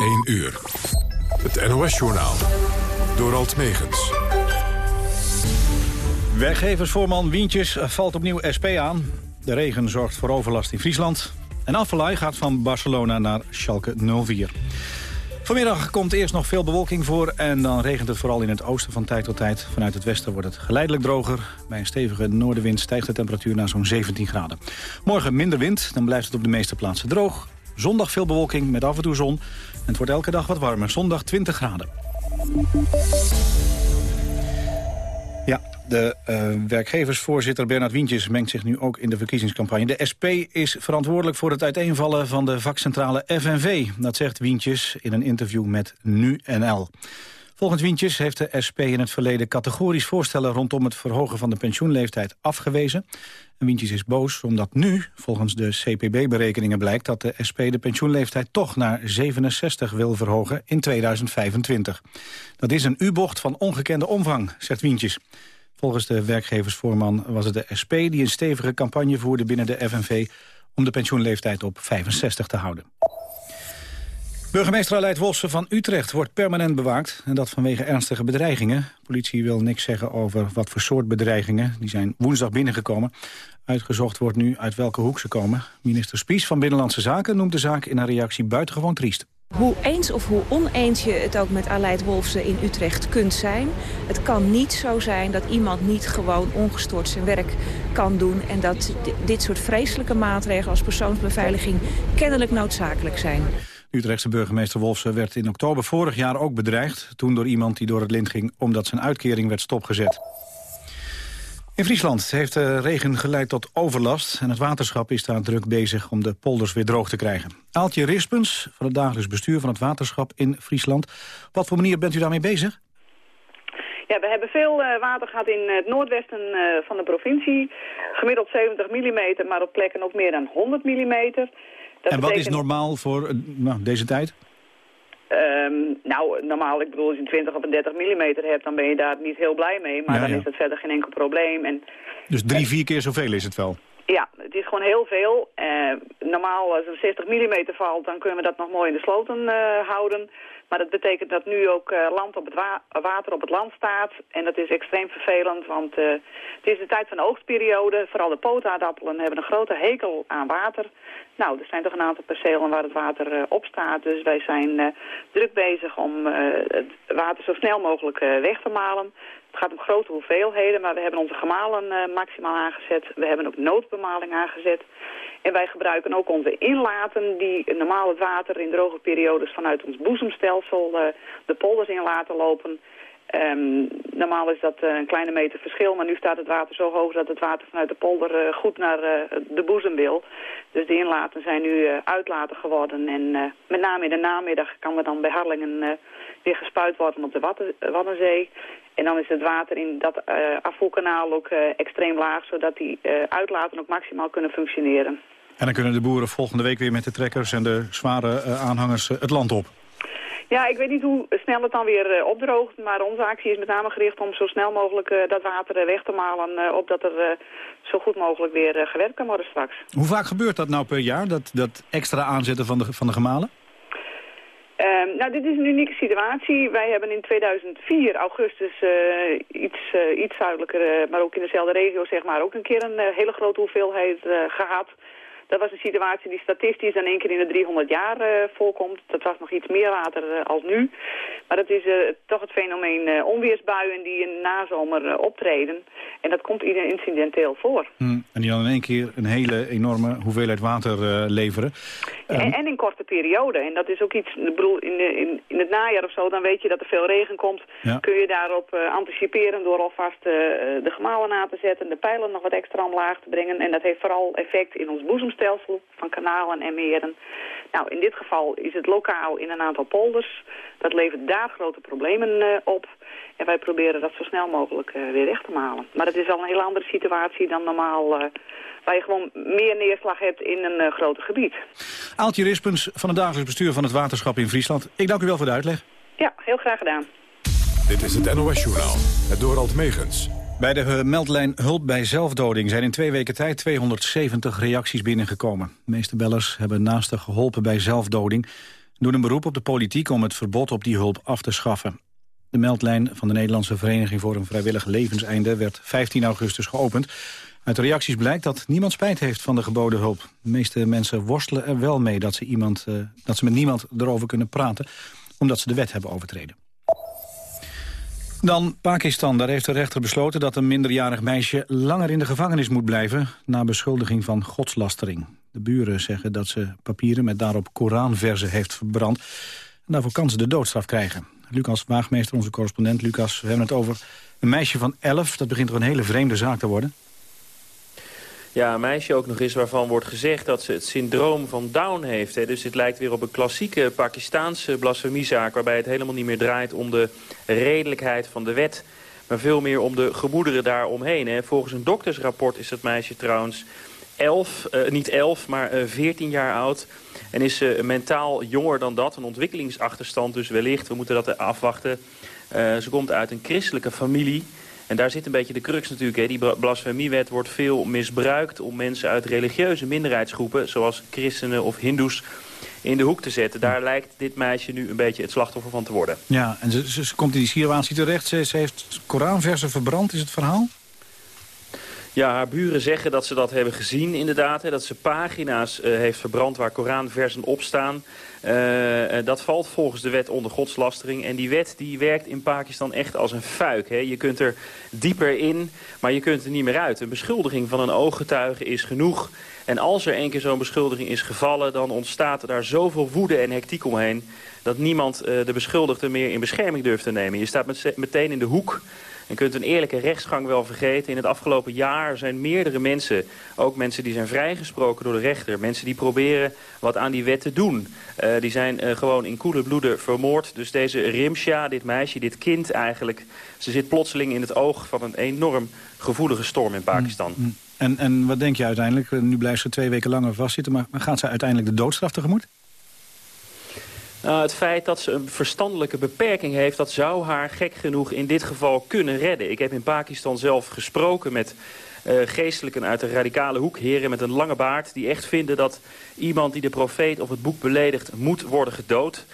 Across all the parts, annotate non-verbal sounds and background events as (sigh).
1 uur. Het NOS-journaal. Door Alt Megens. Werkgeversvoorman Wientjes valt opnieuw SP aan. De regen zorgt voor overlast in Friesland. En Affelay gaat van Barcelona naar Schalke 04. Vanmiddag komt eerst nog veel bewolking voor en dan regent het vooral in het oosten van tijd tot tijd. Vanuit het westen wordt het geleidelijk droger. Bij een stevige noordenwind stijgt de temperatuur naar zo'n 17 graden. Morgen minder wind, dan blijft het op de meeste plaatsen droog. Zondag veel bewolking met af en toe zon. En het wordt elke dag wat warmer. Zondag 20 graden. Ja, de uh, werkgeversvoorzitter Bernard Wientjes mengt zich nu ook in de verkiezingscampagne. De SP is verantwoordelijk voor het uiteenvallen van de vakcentrale FNV. Dat zegt Wientjes in een interview met Nu.nl. Volgens Wientjes heeft de SP in het verleden categorisch voorstellen... rondom het verhogen van de pensioenleeftijd afgewezen. En Wientjes is boos omdat nu, volgens de CPB-berekeningen blijkt... dat de SP de pensioenleeftijd toch naar 67 wil verhogen in 2025. Dat is een U-bocht van ongekende omvang, zegt Wientjes. Volgens de werkgeversvoorman was het de SP die een stevige campagne voerde binnen de FNV... om de pensioenleeftijd op 65 te houden. Burgemeester Aleid Wolfsen van Utrecht wordt permanent bewaakt. En dat vanwege ernstige bedreigingen. politie wil niks zeggen over wat voor soort bedreigingen. Die zijn woensdag binnengekomen. Uitgezocht wordt nu uit welke hoek ze komen. Minister Spies van Binnenlandse Zaken noemt de zaak in een reactie buitengewoon triest. Hoe eens of hoe oneens je het ook met Aleid Wolfsen in Utrecht kunt zijn... het kan niet zo zijn dat iemand niet gewoon ongestoord zijn werk kan doen... en dat dit soort vreselijke maatregelen als persoonsbeveiliging kennelijk noodzakelijk zijn. Utrechtse burgemeester Wolfsen werd in oktober vorig jaar ook bedreigd. Toen door iemand die door het lint ging omdat zijn uitkering werd stopgezet. In Friesland heeft de regen geleid tot overlast... en het waterschap is daar druk bezig om de polders weer droog te krijgen. Aaltje Rispens van het dagelijks bestuur van het waterschap in Friesland. Op wat voor manier bent u daarmee bezig? Ja, we hebben veel uh, water gehad in het noordwesten uh, van de provincie. Gemiddeld 70 mm, maar op plekken ook meer dan 100 mm. En wat is normaal voor uh, nou, deze tijd? Um, nou, normaal, ik bedoel, als je een 20 of een 30 mm hebt, dan ben je daar niet heel blij mee. Maar ja, dan ja. is het verder geen enkel probleem. En, dus drie, vier keer zoveel is het wel? Ja, het is gewoon heel veel. Uh, normaal, als er 60 mm valt, dan kunnen we dat nog mooi in de sloten uh, houden. Maar dat betekent dat nu ook uh, land op het wa water op het land staat. En dat is extreem vervelend, want uh, het is de tijd van de oogstperiode. Vooral de pootaardappelen hebben een grote hekel aan water. Nou, er zijn toch een aantal percelen waar het water uh, op staat. Dus wij zijn druk bezig om het water zo snel mogelijk weg te malen. Het gaat om grote hoeveelheden, maar we hebben onze gemalen maximaal aangezet. We hebben ook noodbemaling aangezet. En wij gebruiken ook onze inlaten die normaal het water in droge periodes vanuit ons boezemstelsel uh, de polders in laten lopen. Um, normaal is dat uh, een kleine meter verschil, maar nu staat het water zo hoog dat het water vanuit de polder goed naar de boezem wil. Dus de inlaten zijn nu uitlaten geworden en met name in de namiddag kan er dan bij Harlingen weer gespuit worden op de Waddenzee. En dan is het water in dat afvoerkanaal ook extreem laag, zodat die uitlaten ook maximaal kunnen functioneren. En dan kunnen de boeren volgende week weer met de trekkers en de zware aanhangers het land op. Ja, ik weet niet hoe snel het dan weer opdroogt, maar onze actie is met name gericht om zo snel mogelijk dat water weg te malen, opdat er zo goed mogelijk weer gewerkt kan worden straks. Hoe vaak gebeurt dat nou per jaar, dat, dat extra aanzetten van de, van de gemalen? Um, nou, dit is een unieke situatie. Wij hebben in 2004, augustus, iets, iets zuidelijker, maar ook in dezelfde regio, zeg maar, ook een keer een hele grote hoeveelheid gehad. Dat was een situatie die statistisch dan één keer in de 300 jaar uh, voorkomt. Dat was nog iets meer water uh, als nu. Maar dat is uh, toch het fenomeen onweersbuien die in nazomer optreden. En dat komt incidenteel voor. Hmm, en die dan in één keer een hele enorme hoeveelheid water leveren. En, um, en, in korte periode. En dat is ook iets, ik bedoel, in, de, in, in, het najaar of zo, dan weet je dat er veel regen komt. Ja. Kun je daarop anticiperen door alvast de gemalen aan te zetten, de pijlen nog wat extra omlaag te brengen. En dat heeft vooral effect in ons boezemstelsel stelsel van kanalen en meren. Nou, in dit geval is het lokaal in een aantal polders. Dat levert daar grote problemen uh, op. En wij proberen dat zo snel mogelijk uh, weer weg te malen. Maar het is al een hele andere situatie dan normaal... Uh, waar je gewoon meer neerslag hebt in een groter gebied. Aaltje Rispens van het dagelijks bestuur van het waterschap in Friesland. Ik dank u wel voor de uitleg. Ja, heel graag gedaan. Dit is het NOS Journaal, het Dorald Megens. Bij de meldlijn Hulp bij Zelfdoding zijn in twee weken tijd 270 reacties binnengekomen. De meeste bellers hebben naasten geholpen bij zelfdoding. doen een beroep op de politiek om het verbod op die hulp af te schaffen. De meldlijn van de Nederlandse Vereniging voor een Vrijwillig Levenseinde werd 15 augustus geopend. Uit de reacties blijkt dat niemand spijt heeft van de geboden hulp. De meeste mensen worstelen er wel mee dat ze, iemand, uh, dat ze met niemand erover kunnen praten... omdat ze de wet hebben overtreden. Dan Pakistan. Daar heeft de rechter besloten dat een minderjarig meisje langer in de gevangenis moet blijven... na beschuldiging van godslastering. De buren zeggen dat ze papieren met daarop Koranverzen heeft verbrand. En daarvoor kan ze de doodstraf krijgen. Lucas Waagmeester, onze correspondent. Lucas, we hebben het over een meisje van 11. Dat begint toch een hele vreemde zaak te worden? Ja, een meisje ook nog eens waarvan wordt gezegd dat ze het syndroom van Down heeft. Hè. Dus het lijkt weer op een klassieke Pakistaanse blasfemiezaak... waarbij het helemaal niet meer draait om de redelijkheid van de wet... maar veel meer om de gemoederen daaromheen. Hè. Volgens een doktersrapport is het meisje trouwens 11, uh, niet 11, maar uh, 14 jaar oud... En is ze mentaal jonger dan dat, een ontwikkelingsachterstand dus wellicht. We moeten dat afwachten. Uh, ze komt uit een christelijke familie. En daar zit een beetje de crux natuurlijk. Hè. Die blasfemiewet wordt veel misbruikt om mensen uit religieuze minderheidsgroepen... zoals christenen of hindoes in de hoek te zetten. Daar lijkt dit meisje nu een beetje het slachtoffer van te worden. Ja, en ze, ze, ze komt in die situatie terecht. Ze, ze heeft Koranversen verbrand, is het verhaal? Ja, haar buren zeggen dat ze dat hebben gezien inderdaad. Hè, dat ze pagina's uh, heeft verbrand waar Koranversen op staan. Uh, dat valt volgens de wet onder godslastering. En die wet die werkt in Pakistan echt als een fuik. Hè. Je kunt er dieper in, maar je kunt er niet meer uit. Een beschuldiging van een ooggetuige is genoeg. En als er één keer zo'n beschuldiging is gevallen... dan ontstaat er daar zoveel woede en hectiek omheen... dat niemand uh, de beschuldigde meer in bescherming durft te nemen. Je staat met, meteen in de hoek en kunt een eerlijke rechtsgang wel vergeten. In het afgelopen jaar zijn meerdere mensen, ook mensen die zijn vrijgesproken door de rechter. Mensen die proberen wat aan die wet te doen. Uh, die zijn uh, gewoon in koele bloeden vermoord. Dus deze Rimsha, dit meisje, dit kind eigenlijk... ze zit plotseling in het oog van een enorm gevoelige storm in Pakistan. Mm, mm. En, en wat denk je uiteindelijk? Nu blijft ze twee weken langer vastzitten... maar gaat ze uiteindelijk de doodstraf tegemoet? Uh, het feit dat ze een verstandelijke beperking heeft... dat zou haar gek genoeg in dit geval kunnen redden. Ik heb in Pakistan zelf gesproken met uh, geestelijken uit de radicale hoek. Heren met een lange baard die echt vinden dat iemand die de profeet of het boek beledigt... moet worden gedood.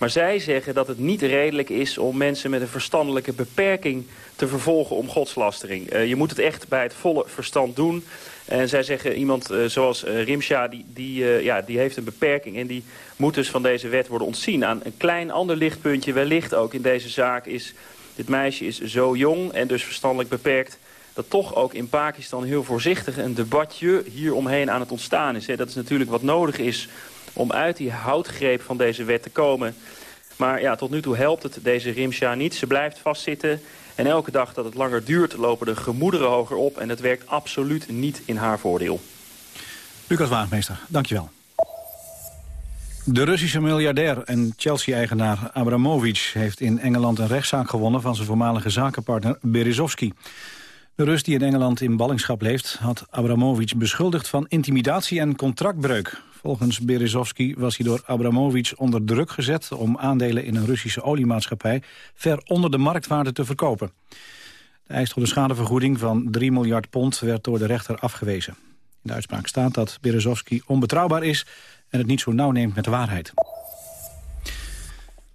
Maar zij zeggen dat het niet redelijk is om mensen met een verstandelijke beperking te vervolgen om godslastering. Uh, je moet het echt bij het volle verstand doen. En zij zeggen, iemand uh, zoals uh, Rimsha, die, die, ja, die heeft een beperking... en die moet dus van deze wet worden ontzien. Aan een klein ander lichtpuntje wellicht ook in deze zaak is... dit meisje is zo jong en dus verstandelijk beperkt... dat toch ook in Pakistan heel voorzichtig een debatje hieromheen aan het ontstaan is. Hè. Dat is natuurlijk wat nodig is om uit die houtgreep van deze wet te komen... Maar ja, tot nu toe helpt het deze Rimsha niet. Ze blijft vastzitten. En elke dag dat het langer duurt, lopen de gemoederen hoger op. En het werkt absoluut niet in haar voordeel. Lucas Waagmeester, dankjewel. De Russische miljardair en Chelsea-eigenaar Abramovic... heeft in Engeland een rechtszaak gewonnen van zijn voormalige zakenpartner Berezovsky. De Rus die in Engeland in ballingschap leeft... had Abramovic beschuldigd van intimidatie en contractbreuk. Volgens Berezovsky was hij door Abramovic onder druk gezet... om aandelen in een Russische oliemaatschappij ver onder de marktwaarde te verkopen. De eis tot een schadevergoeding van 3 miljard pond werd door de rechter afgewezen. In de uitspraak staat dat Berezovsky onbetrouwbaar is... en het niet zo nauw neemt met de waarheid.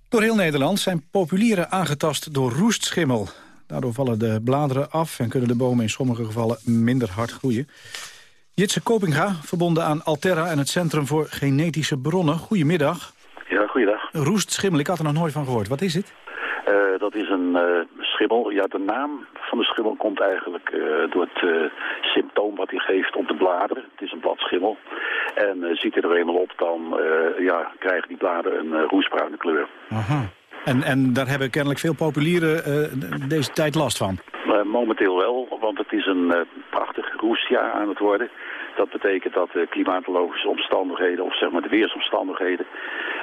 Door heel Nederland zijn populieren aangetast door roestschimmel. Daardoor vallen de bladeren af en kunnen de bomen in sommige gevallen minder hard groeien. Jitse Kopinga, verbonden aan Alterra en het Centrum voor Genetische Bronnen. Goedemiddag. Ja, goeiedag. Roestschimmel, ik had er nog nooit van gehoord. Wat is het? Uh, dat is een uh, schimmel. Ja, de naam van de schimmel komt eigenlijk uh, door het symptoom wat hij geeft op de bladeren. Het is een bladschimmel. En ziet hij er eenmaal op, dan ja, krijgen die bladeren een roestbruine kleur. Aha. En, en daar hebben kennelijk veel populieren deze tijd last van? momenteel wel, want het is een prachtig roestjaar aan het worden. Dat betekent dat de klimatologische omstandigheden, of zeg maar de weersomstandigheden,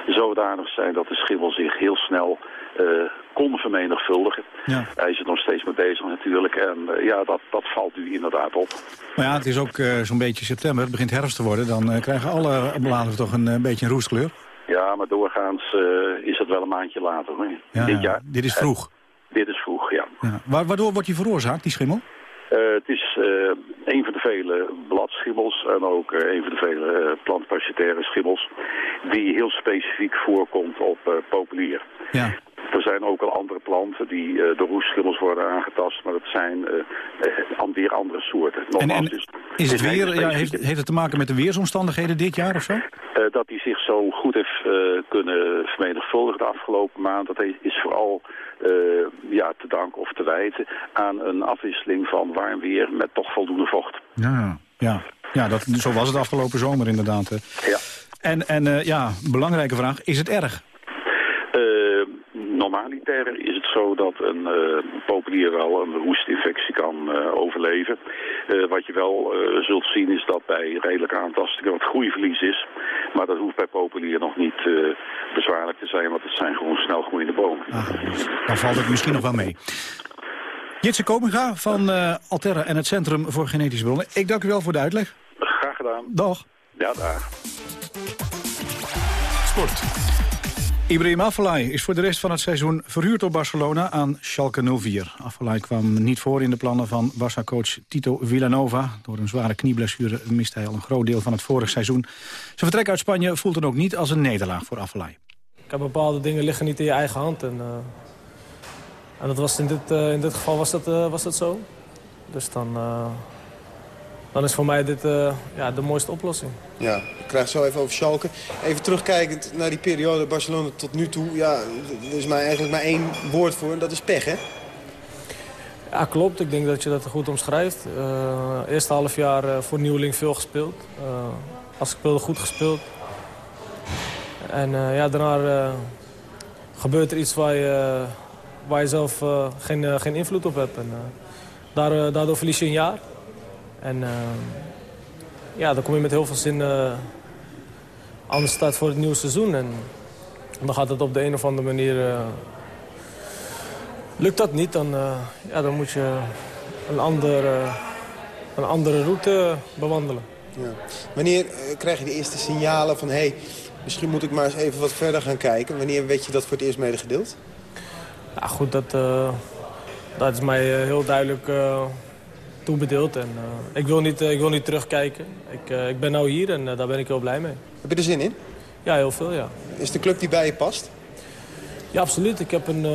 zodanig zijn dat de schimmel zich heel snel uh, kon vermenigvuldigen. Ja. Hij is er nog steeds mee bezig natuurlijk. En uh, ja, dat, dat valt nu inderdaad op. Maar ja, het is ook uh, zo'n beetje september. Het begint herfst te worden. Dan krijgen alle bladeren toch een beetje een roestkleur. Ja, maar doorgaans is het wel een maandje later. Ja, dit, jaar, dit is vroeg. dit is vroeg, ja. ja. Waardoor wordt die veroorzaakt, die schimmel? Uh, het is een van de vele bladschimmels en ook een van de vele plantparasitaire schimmels die heel specifiek voorkomt op populier. Ja. Er zijn ook al andere planten die uh, door roestschimmels worden aangetast, maar dat zijn uh, weer andere soorten. en, en is, is het weer, ja, heeft, heeft het te maken met de weersomstandigheden dit jaar of zo? dat die zich zo goed heeft kunnen vermenigvuldigen de afgelopen maand, dat is vooral ja, te danken of te wijten aan een afwisseling van warm weer met toch voldoende vocht. Ja, ja. ja dat, zo was het afgelopen zomer inderdaad. Ja. En, en ja, belangrijke vraag, is het erg? Normaliter is het zo dat een uh, populier wel een roestinfectie kan uh, overleven. Uh, wat je wel zult zien is dat bij redelijke aantastingen wat groeiverlies is. Maar dat hoeft bij populier nog niet bezwaarlijk te zijn, want het zijn gewoon snel groeiende bomen. Ah, dan valt het misschien nog wel mee. Jitse Kominga van Alterra en het Centrum voor Genetische Bronnen. Ik dank u wel voor de uitleg. Graag gedaan. Dag. Ja, dag. Sport. Ibrahim Afellay is voor de rest van het seizoen verhuurd op Barcelona aan Schalke 04. Afellay kwam niet voor in de plannen van Barça-coach Tito Villanova. Door een zware knieblessure miste hij al een groot deel van het vorig seizoen. Zijn vertrek uit Spanje voelt dan ook niet als een nederlaag voor Afellay. Ik heb bepaalde dingen liggen niet in je eigen hand. En, uh, en dat was in, dit, uh, in dit geval was dat, uh, was dat zo. Dus dan dan is voor mij dit uh, ja, de mooiste oplossing. Ja, ik krijg zo even over Schalke. Even terugkijkend naar die periode Barcelona tot nu toe. Ja, er is maar eigenlijk maar één woord voor en dat is pech, hè? Ja, klopt. Ik denk dat je dat goed omschrijft. Uh, eerste half jaar uh, voor Nieuweling veel gespeeld. Als ik speelde goed gespeeld. En ja, daarna gebeurt er iets waar je, waar je zelf geen, geen invloed op hebt. En, daardoor verlies je een jaar. En ehm, ja, dan kom je met heel veel zin uh, aan de start voor het nieuwe seizoen. En dan gaat het op de een of andere manier... Uh, lukt dat niet, dan, uh, ja, dan moet je een, ander, een andere route bewandelen. Ja. Wanneer krijg je de eerste signalen van... hey, misschien moet ik maar eens even wat verder gaan kijken? Wanneer weet je dat voor het eerst medegedeeld? Ja, goed, dat, dat is mij heel duidelijk toebedeeld. En, uh, ik, wil niet, uh, ik wil niet terugkijken. Ik, uh, ik ben nou hier en daar ben ik heel blij mee. Heb je er zin in? Ja, heel veel, ja. Is de club die bij je past? Ja, absoluut. Ik heb een,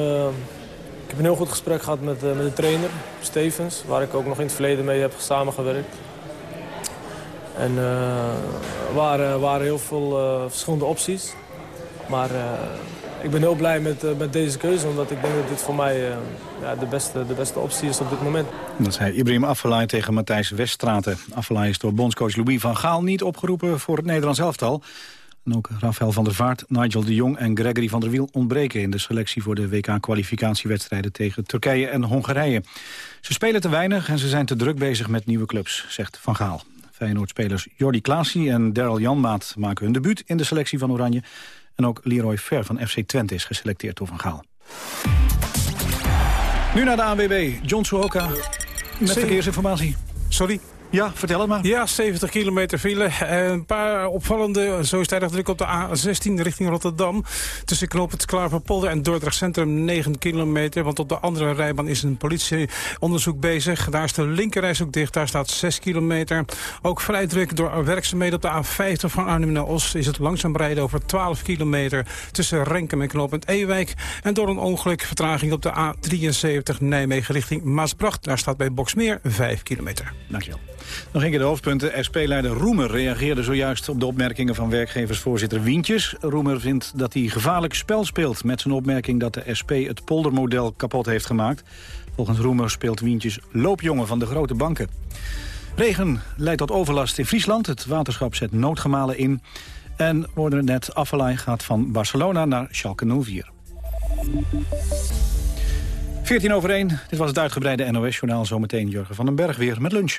ik heb een heel goed gesprek gehad met, met de trainer, Stevens. Waar ik ook nog in het verleden mee heb samengewerkt. En er waren, waren heel veel verschillende opties. Maar ik ben heel blij met, uh, met deze keuze, omdat ik denk dat dit voor mij uh, ja, de, beste, de beste optie is op dit moment. Dat zei Ibrahim Afellay tegen Matthijs Weststraten. Afellay is door bondscoach Louis van Gaal niet opgeroepen voor het Nederlands elftal. En ook Rafael van der Vaart, Nigel de Jong en Gregory van der Wiel ontbreken in de selectie voor de WK-kwalificatiewedstrijden tegen Turkije en Hongarije. Ze spelen te weinig en ze zijn te druk bezig met nieuwe clubs, zegt Van Gaal. Feyenoord-spelers Jordi Klaasie en Daryl Janmaat maken hun debuut in de selectie van Oranje. En ook Leroy Fer van FC Twente is geselecteerd door Van Gaal. Nu naar de ANWB. John Suhoka met verkeersinformatie. Sorry? Ja, vertel het maar. Ja, 70 kilometer file. Een paar opvallende, zo is het druk op de A16 richting Rotterdam. Tussen knoop het Klaverpolder en Dordrecht Centrum 9 kilometer. Want op de andere rijbaan is een politieonderzoek bezig. Daar is de linkerreis ook dicht, daar staat 6 kilometer. Ook vrij druk door werkzaamheden op de A50 van Arnhem naar Os... is het langzaam rijden over 12 kilometer tussen Renkum en knooppunt Ewijk. En door een ongeluk vertraging op de A73 Nijmegen richting Maasbracht. Daar staat bij Boksmeer 5 kilometer. Dankjewel. Nog een keer de hoofdpunten. SP-leider Roemer reageerde zojuist op de opmerkingen van werkgeversvoorzitter Wientjes. Roemer vindt dat hij gevaarlijk spel speelt met zijn opmerking dat de SP het poldermodel kapot heeft gemaakt. Volgens Roemer speelt Wientjes loopjongen van de grote banken. Regen leidt tot overlast in Friesland. Het waterschap zet noodgemalen in. En worden net, Affelay gaat van Barcelona naar Schalke 04. 14 over 1, dit was het uitgebreide NOS-journaal. Zometeen Jurgen van den Berg weer met lunch.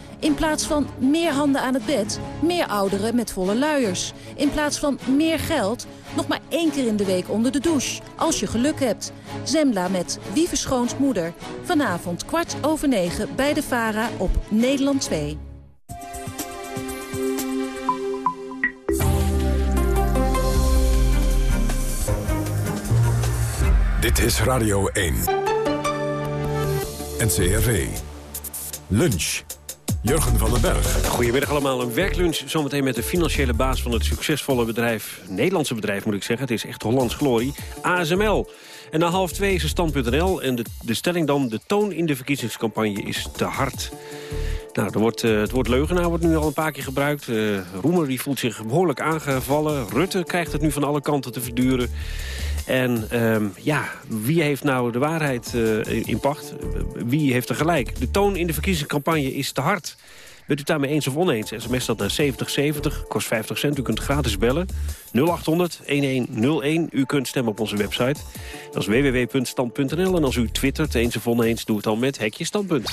In plaats van meer handen aan het bed, meer ouderen met volle luiers. In plaats van meer geld, nog maar één keer in de week onder de douche. Als je geluk hebt. Zembla met Wie verschoont moeder. Vanavond kwart over negen bij de VARA op Nederland 2. Dit is Radio 1. NCRV. Lunch. Jurgen van den Berg. Goedemiddag allemaal. Een werklunch zometeen met de financiële baas van het succesvolle bedrijf... Nederlandse bedrijf moet ik zeggen, het is echt Hollands glorie, ASML. En na half twee is er stand.nl en de, de stelling dan... de toon in de verkiezingscampagne is te hard. Nou, er wordt, uh, het woord leugenaar wordt nu al een paar keer gebruikt. Uh, Roemer die voelt zich behoorlijk aangevallen. Rutte krijgt het nu van alle kanten te verduren. En um, ja, wie heeft nou de waarheid uh, in pacht? Wie heeft er gelijk? De toon in de verkiezingscampagne is te hard. Bent u daarmee eens of oneens? SMS dat naar 7070, kost 50 cent. U kunt gratis bellen. 0800-1101. U kunt stemmen op onze website. Dat is www.stand.nl. En als u twittert eens of oneens, doe het dan met hekje standpunt.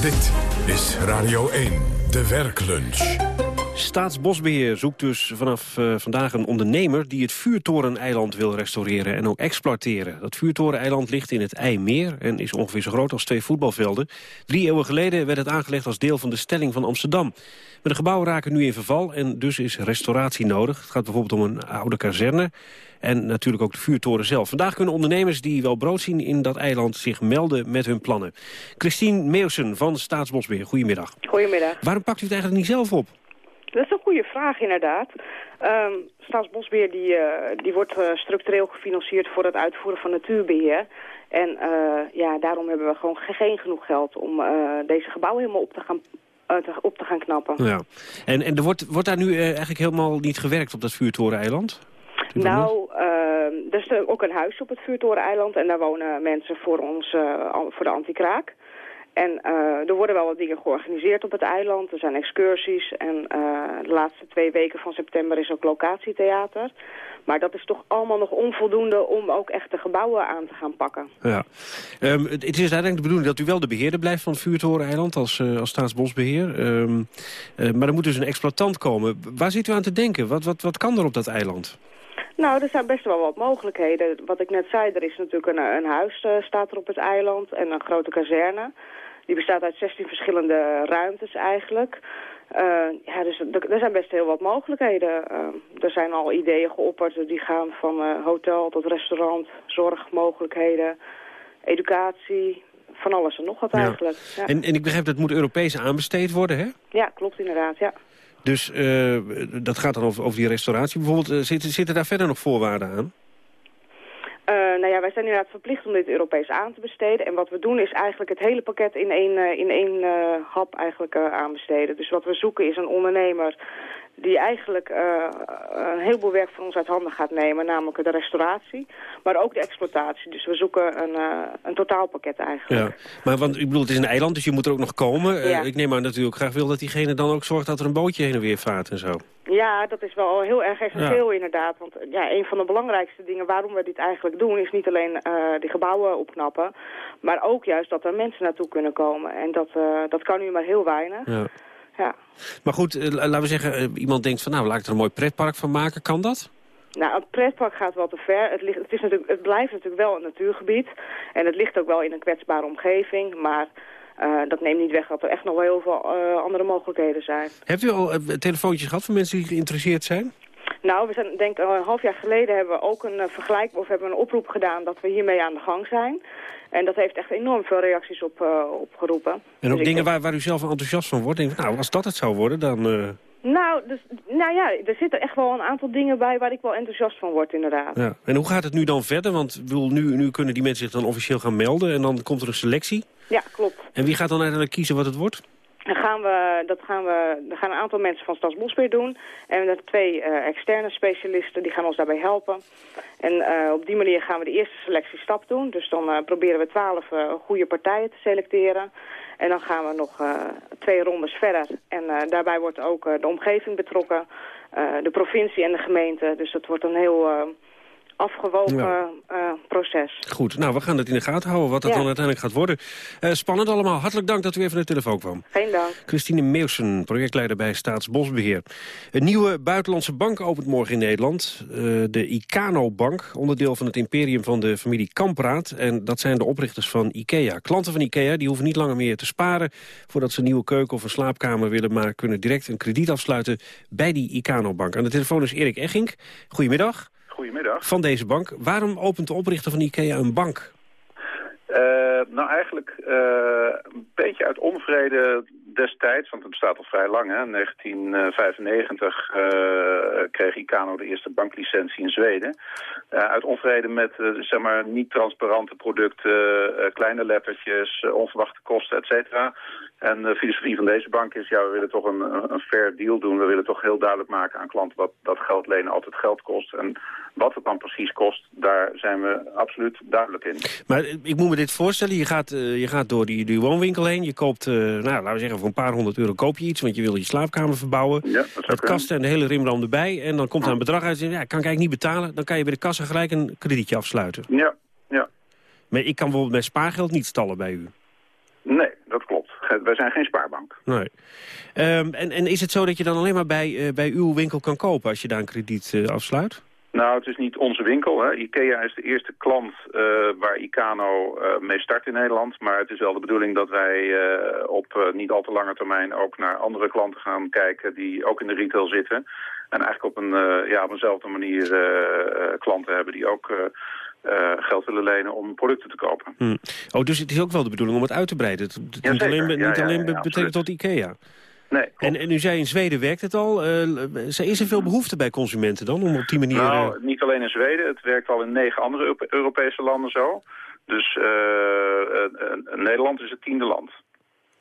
Dit is Radio 1, de werklunch. Staatsbosbeheer zoekt dus vanaf uh, vandaag een ondernemer... die het vuurtoreneiland wil restaureren en ook exploiteren. Dat vuurtoreneiland ligt in het IJmeer en is ongeveer zo groot als twee voetbalvelden. Drie eeuwen geleden werd het aangelegd als deel van de stelling van Amsterdam. Maar de gebouwen raken nu in verval en dus is restauratie nodig. Het gaat bijvoorbeeld om een oude kazerne en natuurlijk ook de vuurtoren zelf. Vandaag kunnen ondernemers die wel brood zien in dat eiland zich melden met hun plannen. Christine Meeuwsen van Staatsbosbeheer, goedemiddag. Goedemiddag. Waarom pakt u het eigenlijk niet zelf op? Dat is een goede vraag inderdaad. Um, Staatsbosbeheer die, uh, die wordt uh, structureel gefinancierd voor het uitvoeren van natuurbeheer. En uh, ja, daarom hebben we gewoon geen genoeg geld om deze gebouwen helemaal op te gaan, te, op te gaan knappen. Ja. En, en er wordt, wordt daar nu eigenlijk helemaal niet gewerkt op dat vuurtoreneiland? Nou, er is ook een huis op het vuurtoreneiland en daar wonen mensen voor, ons, voor de antikraak. En uh, er worden wel wat dingen georganiseerd op het eiland. Er zijn excursies en uh, de laatste twee weken van september is ook locatietheater. Maar dat is toch allemaal nog onvoldoende om ook echt de gebouwen aan te gaan pakken. Ja. Um, het is uiteindelijk de bedoeling dat u wel de beheerder blijft van het Vuurtoreneiland als, uh, als staatsbosbeheer. Um, maar er moet dus een exploitant komen. Waar zit u aan te denken? Wat, wat, wat kan er op dat eiland? Nou, er zijn best wel wat mogelijkheden. Wat ik net zei, er is natuurlijk een, een huis staat er op het eiland en een grote kazerne. Die bestaat uit 16 verschillende ruimtes eigenlijk. Uh, ja, dus er zijn best heel wat mogelijkheden. Uh, er zijn al ideeën geopperd die gaan van uh, hotel tot restaurant, zorgmogelijkheden, educatie, van alles en nog wat eigenlijk. Ja. En, en ik begrijp dat moet Europees aanbesteed worden, hè? Ja, klopt inderdaad, ja. Dus dat gaat dan over, over die restauratie bijvoorbeeld. zitten, zitten daar verder nog voorwaarden aan? Uh, nou ja, wij zijn inderdaad verplicht om dit Europees aan te besteden. En wat we doen is eigenlijk het hele pakket in één, uh, in één uh, hap eigenlijk aanbesteden. Dus wat we zoeken is een ondernemer die eigenlijk uh, een heleboel werk van ons uit handen gaat nemen, namelijk de restauratie, maar ook de exploitatie. Dus we zoeken een, uh, een totaalpakket eigenlijk. Ja. Maar want ik bedoel, het is een eiland, dus je moet er ook nog komen. Ja. Ik neem aan natuurlijk graag wil dat diegene dan ook zorgt dat er een bootje heen en weer vaart en zo. Ja, dat is wel heel erg essentieel ja. inderdaad. Want ja, een van de belangrijkste dingen waarom we dit eigenlijk doen... is niet alleen die gebouwen opknappen... maar ook juist dat er mensen naartoe kunnen komen. En dat, dat kan nu maar heel weinig. Ja. Ja. Maar goed, uh, laten we zeggen, uh, iemand denkt van nou, laat ik er een mooi pretpark van maken. Kan dat? Nou, een pretpark gaat wel te ver. Het, ligt, het, is natuurlijk, het blijft natuurlijk wel een natuurgebied. En het ligt ook wel in een kwetsbare omgeving. Maar uh, dat neemt niet weg dat er echt nog wel heel veel andere mogelijkheden zijn. Hebt u al telefoontjes gehad van mensen die geïnteresseerd zijn? Nou, we zijn, denk een half jaar geleden hebben we ook een vergelijk, of hebben een oproep gedaan dat we hiermee aan de gang zijn. En dat heeft echt enorm veel reacties op, uh, opgeroepen. En ook dus dingen waar, waar u zelf enthousiast van wordt? Denk, nou, als dat het zou worden, dan... Uh... Nou, dus, nou ja, er zitten echt wel een aantal dingen bij waar ik wel enthousiast van word, inderdaad. Ja. En hoe gaat het nu dan verder? Want wil, nu, nu kunnen die mensen zich dan officieel gaan melden en dan komt er een selectie. Ja, klopt. En wie gaat dan uiteindelijk kiezen wat het wordt? Dan gaan we, dat gaan we, er gaan een aantal mensen van Stadsbosbeheer doen. En er twee uh, externe specialisten die gaan ons daarbij helpen. En uh, op die manier gaan we de eerste selectiestap doen. Dus dan uh, proberen we twaalf goede partijen te selecteren. En dan gaan we nog twee rondes verder. En daarbij wordt ook de omgeving betrokken. de provincie en de gemeente. Dus dat wordt een heel afgewogen proces. Goed, nou, we gaan het in de gaten houden wat dat dan uiteindelijk gaat worden. spannend allemaal. Hartelijk dank dat u even naar de telefoon kwam. Geen dank. Christine Meeuwsen, projectleider bij Staatsbosbeheer. Een nieuwe buitenlandse bank opent morgen in Nederland. de Icano Bank, onderdeel van het imperium van de familie Kampraat. En dat zijn de oprichters van IKEA. Klanten van IKEA die hoeven niet langer meer te sparen... voordat ze een nieuwe keuken of een slaapkamer willen... maar kunnen direct een krediet afsluiten bij die Icano-bank. Aan de telefoon is Erik Egging. Goedemiddag. Goedemiddag. Van deze bank. Waarom opent de oprichter van IKEA een bank? Uh, nou, eigenlijk uh, een beetje uit onvrede destijds, want het bestaat al vrij lang. Hè. In 1995 uh, kreeg Icano de eerste banklicentie in Zweden. Uh, uit onvrede met zeg maar niet transparante producten, kleine lettertjes, onverwachte kosten, et cetera. En de filosofie van deze bank is, ja, we willen toch een, een fair deal doen. We willen toch heel duidelijk maken aan klanten wat dat geld lenen altijd geld kost. En wat het dan precies kost, daar zijn we absoluut duidelijk in. Maar ik moet me dit voorstellen, je gaat, uh, je gaat door die, die woonwinkel heen. Je koopt, uh, nou, laten we zeggen, voor een paar honderd euro koop je iets. Want je wil je slaapkamer verbouwen. Ja, het kasten en de hele rimram erbij. En dan komt er een bedrag uit en ja, kan ik eigenlijk niet betalen. Dan kan je bij de kassa gelijk een kredietje afsluiten. Ja, ja. Maar ik kan bijvoorbeeld mijn spaargeld niet stallen bij u. Wij zijn geen spaarbank. Nee. Um, en, en is het zo dat je dan alleen maar bij, uh, bij uw winkel kan kopen als je daar een krediet uh, afsluit? Nou, het is niet onze winkel. Hè. IKEA is de eerste klant uh, waar Icano mee start in Nederland. Maar het is wel de bedoeling dat wij op niet al te lange termijn ook naar andere klanten gaan kijken die ook in de retail zitten. En eigenlijk op, een, ja, op eenzelfde manier klanten hebben die ook uh, geld willen lenen om producten te kopen. Hmm. Oh, dus het is ook wel de bedoeling om het uit te breiden. Het, het ja, niet alleen, ja, niet alleen betekent tot IKEA. Nee, en, en u zei in Zweden werkt het al. Uh, is er veel behoefte bij consumenten dan om op die manier... Nou, niet alleen in Zweden. Het werkt al in negen andere Europese landen zo. Dus uh, Nederland is het tiende land.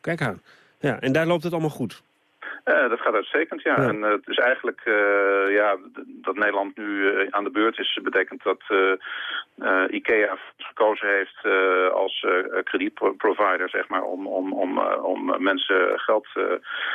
Kijk aan. Ja, en daar loopt het allemaal goed. Uh, dat gaat uitstekend, ja. ja. En uh, het is eigenlijk uh, ja, dat Nederland nu aan de beurt is... betekent dat IKEA gekozen heeft als kredietprovider... zeg maar, om, om, om, om mensen geld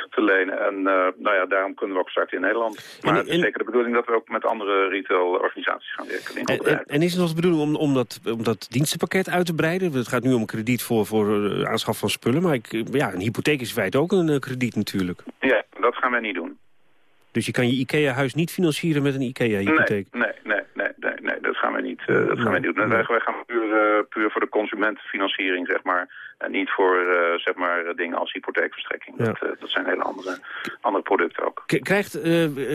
te lenen. En nou ja, daarom kunnen we ook starten in Nederland. Maar en, het is zeker de bedoeling dat we ook met andere retailorganisaties gaan werken. En, en, is het als de bedoeling om, om, dat, om dat dienstenpakket uit te breiden? Het gaat nu om krediet voor, voor aanschaf van spullen. Maar ik, ja, een hypotheek is in feite ook een krediet natuurlijk. Ja, dat gaan wij niet doen. Dus je kan je IKEA-huis niet financieren met een IKEA-hypotheek? Nee, nee, nee, nee, nee, dat gaan wij niet, uh, dat gaan wij niet doen. Wij, wij gaan puur, uh, puur voor de consumentenfinanciering, zeg maar. En niet voor, uh, zeg maar, dingen als hypotheekverstrekking. Ja. Dat, dat zijn hele andere, andere producten ook. Krijgt,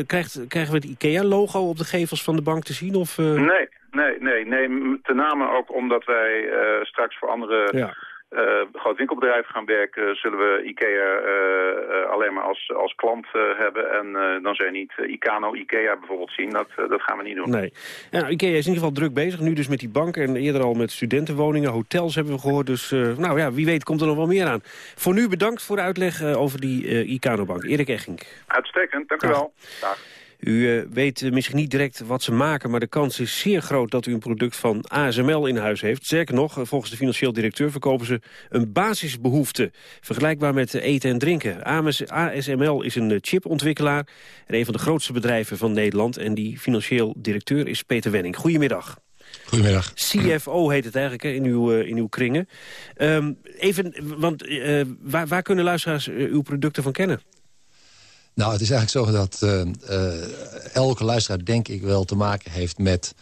krijgt, krijgen we het IKEA-logo op de gevels van de bank te zien? Of, Nee, nee, nee, nee. Ten name ook omdat wij straks voor andere... Ja groot winkelbedrijven gaan werken, zullen we IKEA uh, uh, alleen maar als, als klant hebben. En dan zou je niet Icano IKEA bijvoorbeeld zien. Dat, dat gaan we niet doen. Nee. IKEA is in ieder geval druk bezig. Nu dus met die banken en eerder al met studentenwoningen, hotels hebben we gehoord. Dus nou ja, wie weet komt er nog wel meer aan. Voor nu bedankt voor de uitleg over die Icano-bank. Erik Egging. Uitstekend, dank u wel. Dag. U uh, weet misschien niet direct wat ze maken... maar de kans is zeer groot dat u een product van ASML in huis heeft. Zeker nog, eh, volgens de financieel directeur verkopen ze een basisbehoefte. Vergelijkbaar met eten en drinken. ASML is een chipontwikkelaar en een van de grootste bedrijven van Nederland. En die financieel directeur is Peter Wenning. Goedemiddag. Goedemiddag. CFO heet het eigenlijk in, uw, in uw kringen. Um, even, want uh, waar, waar, kunnen luisteraars uw producten van kennen? Nou, het is eigenlijk zo dat uh, uh, elke luisteraar denk ik wel te maken heeft met...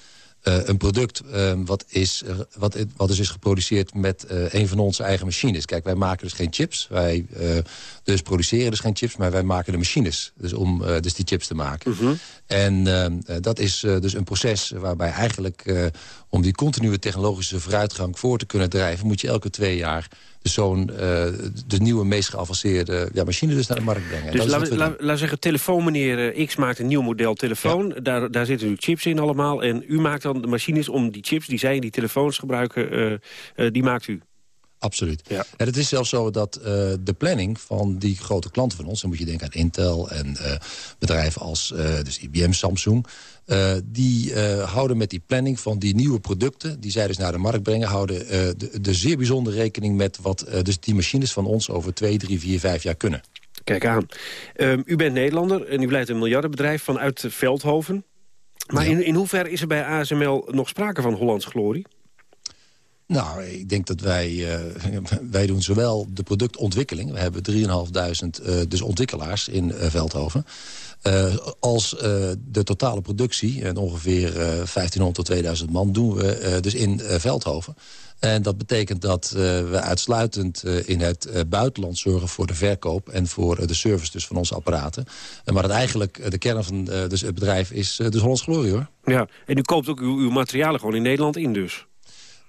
Uh, een product wat, is, wat, wat is, is geproduceerd met een van onze eigen machines. Kijk, wij maken dus geen chips. Wij dus produceren dus geen chips, maar wij maken de machines. Dus om dus die chips te maken. -hmm. En dat is dus een proces waarbij eigenlijk... om die continue technologische vooruitgang voor te kunnen drijven... moet je elke twee jaar dus zo'n uh, de nieuwe, meest geavanceerde ja, machine dus naar de markt brengen. Dus laten we la, zeggen, telefoon meneer X maakt een nieuw model telefoon. Ja. Daar, daar zitten nu chips in allemaal. En u maakt dan de machines om die chips die zij in die telefoons gebruiken, uh, uh, die maakt u. Absoluut. Ja. En het is zelfs zo dat uh, de planning van die grote klanten van ons... dan moet je denken aan Intel en uh, bedrijven als uh, dus IBM, Samsung... die houden met die planning van die nieuwe producten... die zij dus naar de markt brengen... houden de, de, zeer bijzondere rekening met wat dus die machines van ons... over twee, drie, vier, vijf jaar kunnen. Kijk aan. Um, u bent Nederlander en u leidt een miljardenbedrijf vanuit Veldhoven. Maar in, in hoeverre is er bij ASML nog sprake van Hollands glorie? Nou, ik denk dat wij, uh, (laughs) wij doen zowel de productontwikkeling... we hebben 3.500 uh, dus ontwikkelaars in uh, Veldhoven... Als de totale productie, en ongeveer 1500 tot 2000 man... doen we dus in Veldhoven. En dat betekent dat we uitsluitend in het buitenland zorgen voor de verkoop... en voor de service dus van onze apparaten. maar dat eigenlijk de kern van dus het bedrijf is dus Hollands Glorie, hoor. Ja, en u koopt ook uw materialen gewoon in Nederland in dus?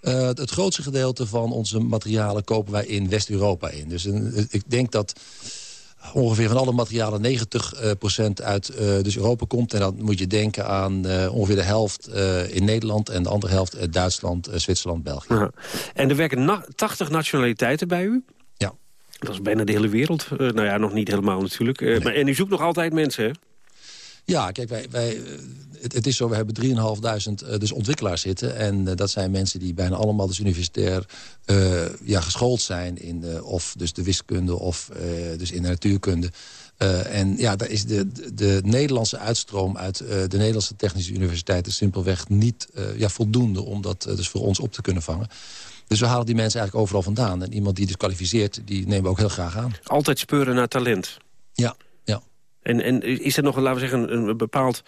Uh, het, grootste gedeelte van onze materialen kopen wij in West-Europa in. Dus uh, ik denk dat ongeveer van alle materialen 90% uit uh, dus Europa komt. En dan moet je denken aan ongeveer de helft in Nederland... en de andere helft Duitsland, Zwitserland, België. En er werken na 80 nationaliteiten bij u? Ja. Dat is bijna de hele wereld. nou ja, nog niet helemaal natuurlijk. Nee. maar, en u zoekt nog altijd mensen, hè? Ja, kijk, wij, wij, het, het, is zo, we hebben 3.500 uh, dus ontwikkelaars zitten. En uh, dat zijn mensen die bijna allemaal dus universitair uh, ja, geschoold zijn... in of dus de wiskunde of dus in de natuurkunde. en ja, daar is de, de, de, Nederlandse uitstroom uit de Nederlandse Technische Universiteiten... simpelweg niet ja, voldoende om dat dus voor ons op te kunnen vangen. Dus we halen die mensen eigenlijk overal vandaan. En iemand die dus kwalificeert, die nemen we ook heel graag aan. Altijd speuren naar talent. Ja, en, en is er nog, laten we zeggen, een, een bepaald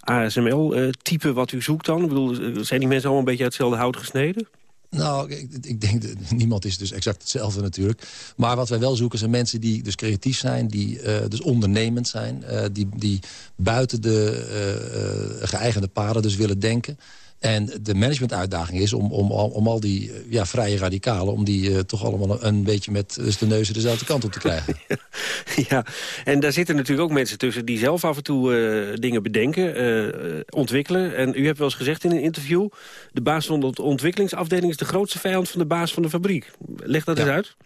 ASML-type eh, wat u zoekt dan? Ik bedoel, zijn die mensen allemaal een beetje uit hetzelfde hout gesneden? Nou, ik, ik denk, dat niemand is dus exact hetzelfde natuurlijk. Maar wat wij wel zoeken zijn mensen die dus creatief zijn... die uh, dus ondernemend zijn, die, die buiten de uh, geëigende paden dus willen denken... En de managementuitdaging is om, om, om al die eh, ja, vrije radicalen... om die uh, toch allemaal een beetje met dus de neuzen dezelfde kant op te krijgen. (laughs) ja, en daar zitten natuurlijk ook mensen tussen... die zelf af en toe uh, dingen bedenken, uh, ontwikkelen. En u hebt wel eens gezegd in een interview... de baas van de ontwikkelingsafdeling is de grootste vijand van de baas van de fabriek. Leg dat ja. eens uit.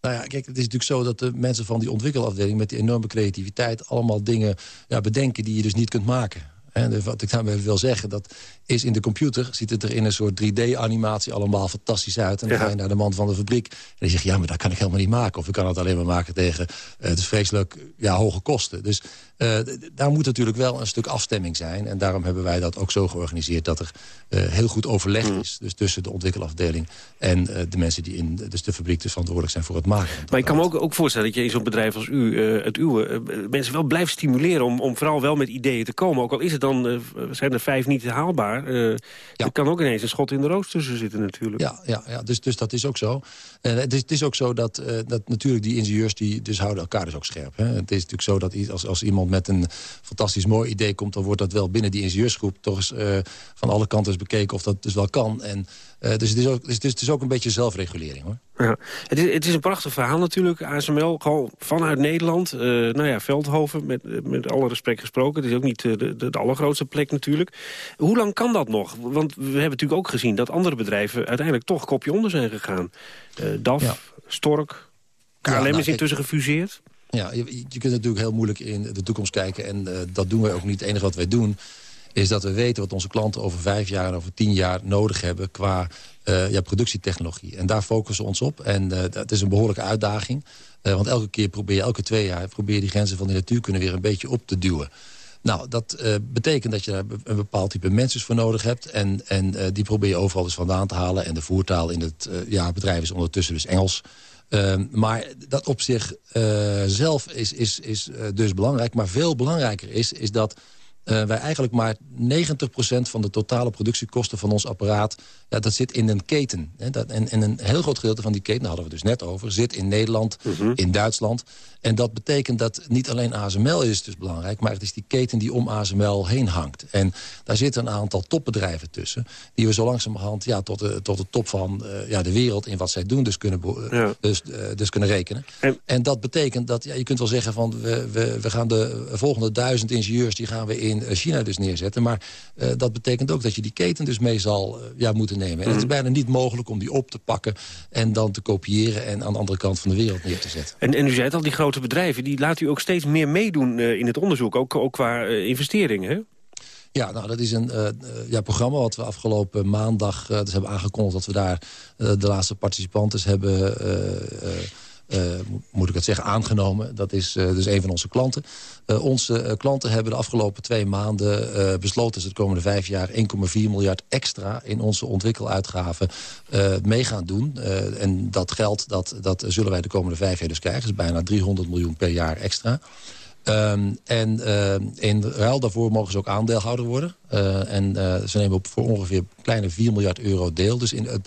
Nou ja, kijk, het is natuurlijk zo dat de mensen van die ontwikkelafdeling... met die enorme creativiteit allemaal dingen ja, bedenken die je dus niet kunt maken. En wat ik daarmee wil zeggen, dat is in de computer... ziet het er in een soort 3D-animatie allemaal fantastisch uit. En dan ja. ga je naar de man van de fabriek en die zegt... ja, maar dat kan ik helemaal niet maken. Of ik kan het alleen maar maken tegen uh, dus vreselijk ja, hoge kosten. Dus uh, daar moet natuurlijk wel een stuk afstemming zijn. En daarom hebben wij dat ook zo georganiseerd... dat er uh, heel goed overleg mm. is dus tussen de ontwikkelafdeling... en de mensen die in dus de fabriek dus verantwoordelijk zijn voor het maken. Maar ik kan me ook, ook voorstellen dat je in zo'n bedrijf als u, het uwe... mensen wel blijft stimuleren om, om vooral wel met ideeën te komen. Ook al is het dan, zijn er vijf niet haalbaar... Ja. Er kan ook ineens een schot in de roos tussen zitten natuurlijk. Ja, ja, ja dus, dus dat is ook zo. Het, is, het is ook zo dat, dat natuurlijk die ingenieurs... die dus houden elkaar dus ook scherp. Hè? Het is natuurlijk zo dat als, als iemand met een fantastisch mooi idee komt... dan wordt dat wel binnen die ingenieursgroep toch eens van alle kanten eens bekeken... of dat dus wel kan. En uh, dus, het is, ook, het, is, het is ook een beetje zelfregulering, hoor. Ja. Het, is, het is een prachtig verhaal natuurlijk, ASML. Gewoon vanuit Nederland. Uh, nou ja, Veldhoven, met, met alle respect gesproken. Het is ook niet de, de, de, allergrootste plek natuurlijk. Hoe lang kan dat nog? Want we hebben natuurlijk ook gezien dat andere bedrijven... uiteindelijk toch kopje onder zijn gegaan. DAF, ja. Stork, KLM ja, nou, is intussen ik... gefuseerd. Ja, je, kunt natuurlijk heel moeilijk in de toekomst kijken. En uh, dat doen wij ook niet. Het enige wat wij doen is dat we weten wat onze klanten over vijf jaar en over tien jaar nodig hebben qua uh, ja, productietechnologie. En daar focussen we ons op. En uh, dat is een behoorlijke uitdaging. Want elke keer probeer je, elke twee jaar, probeer je die grenzen van de natuurkunde weer een beetje op te duwen. Nou, dat betekent dat je daar een bepaald type mensen voor nodig hebt. En, en die probeer je overal dus vandaan te halen. En de voertaal in het ja, bedrijf is ondertussen dus Engels. Maar dat op zich zelf is, is, is dus belangrijk. Maar veel belangrijker is, is dat uh, wij eigenlijk maar 90% van de totale productiekosten van ons apparaat... Ja, dat zit in een keten. Hè, dat, en, en, een heel groot gedeelte van die keten, daar hadden we dus net over... zit in Nederland, -hmm. in Duitsland. En dat betekent dat niet alleen ASML is dus belangrijk... maar het is die keten die om ASML heen hangt. En daar zitten een aantal topbedrijven tussen... die we zo langzamerhand ja, tot, de, tot de top van uh, ja, de wereld in wat zij doen dus kunnen, ja. dus, dus kunnen rekenen. En, en, dat betekent dat, ja, je kunt wel zeggen van... we, we, we gaan de volgende duizend ingenieurs die gaan we in China dus neerzetten. Maar uh, dat betekent ook dat je die keten dus mee zal ja, moeten nemen. En mm het is bijna niet mogelijk om die op te pakken... en dan te kopiëren en aan de andere kant van de wereld neer te zetten. En, en u zei het al, die grote bedrijven... die laten u ook steeds meer meedoen uh, in het onderzoek, ook, ook qua investeringen, hè? Ja, nou, dat is een uh, ja, programma wat we afgelopen maandag uh, dus hebben aangekondigd... dat we daar de laatste participanten hebben moet ik het zeggen, aangenomen. Dat is dus een van onze klanten. onze klanten hebben de afgelopen twee maanden besloten... ze de komende vijf jaar 1,4 miljard extra in onze ontwikkeluitgaven mee gaan doen. en dat geld dat, dat zullen wij de komende vijf jaar dus krijgen. Is bijna 300 miljoen per jaar extra. Um, en uh, in ruil daarvoor mogen ze ook aandeelhouder worden. Uh, en uh, ze nemen op voor ongeveer kleine 4 miljard euro deel. Dus in het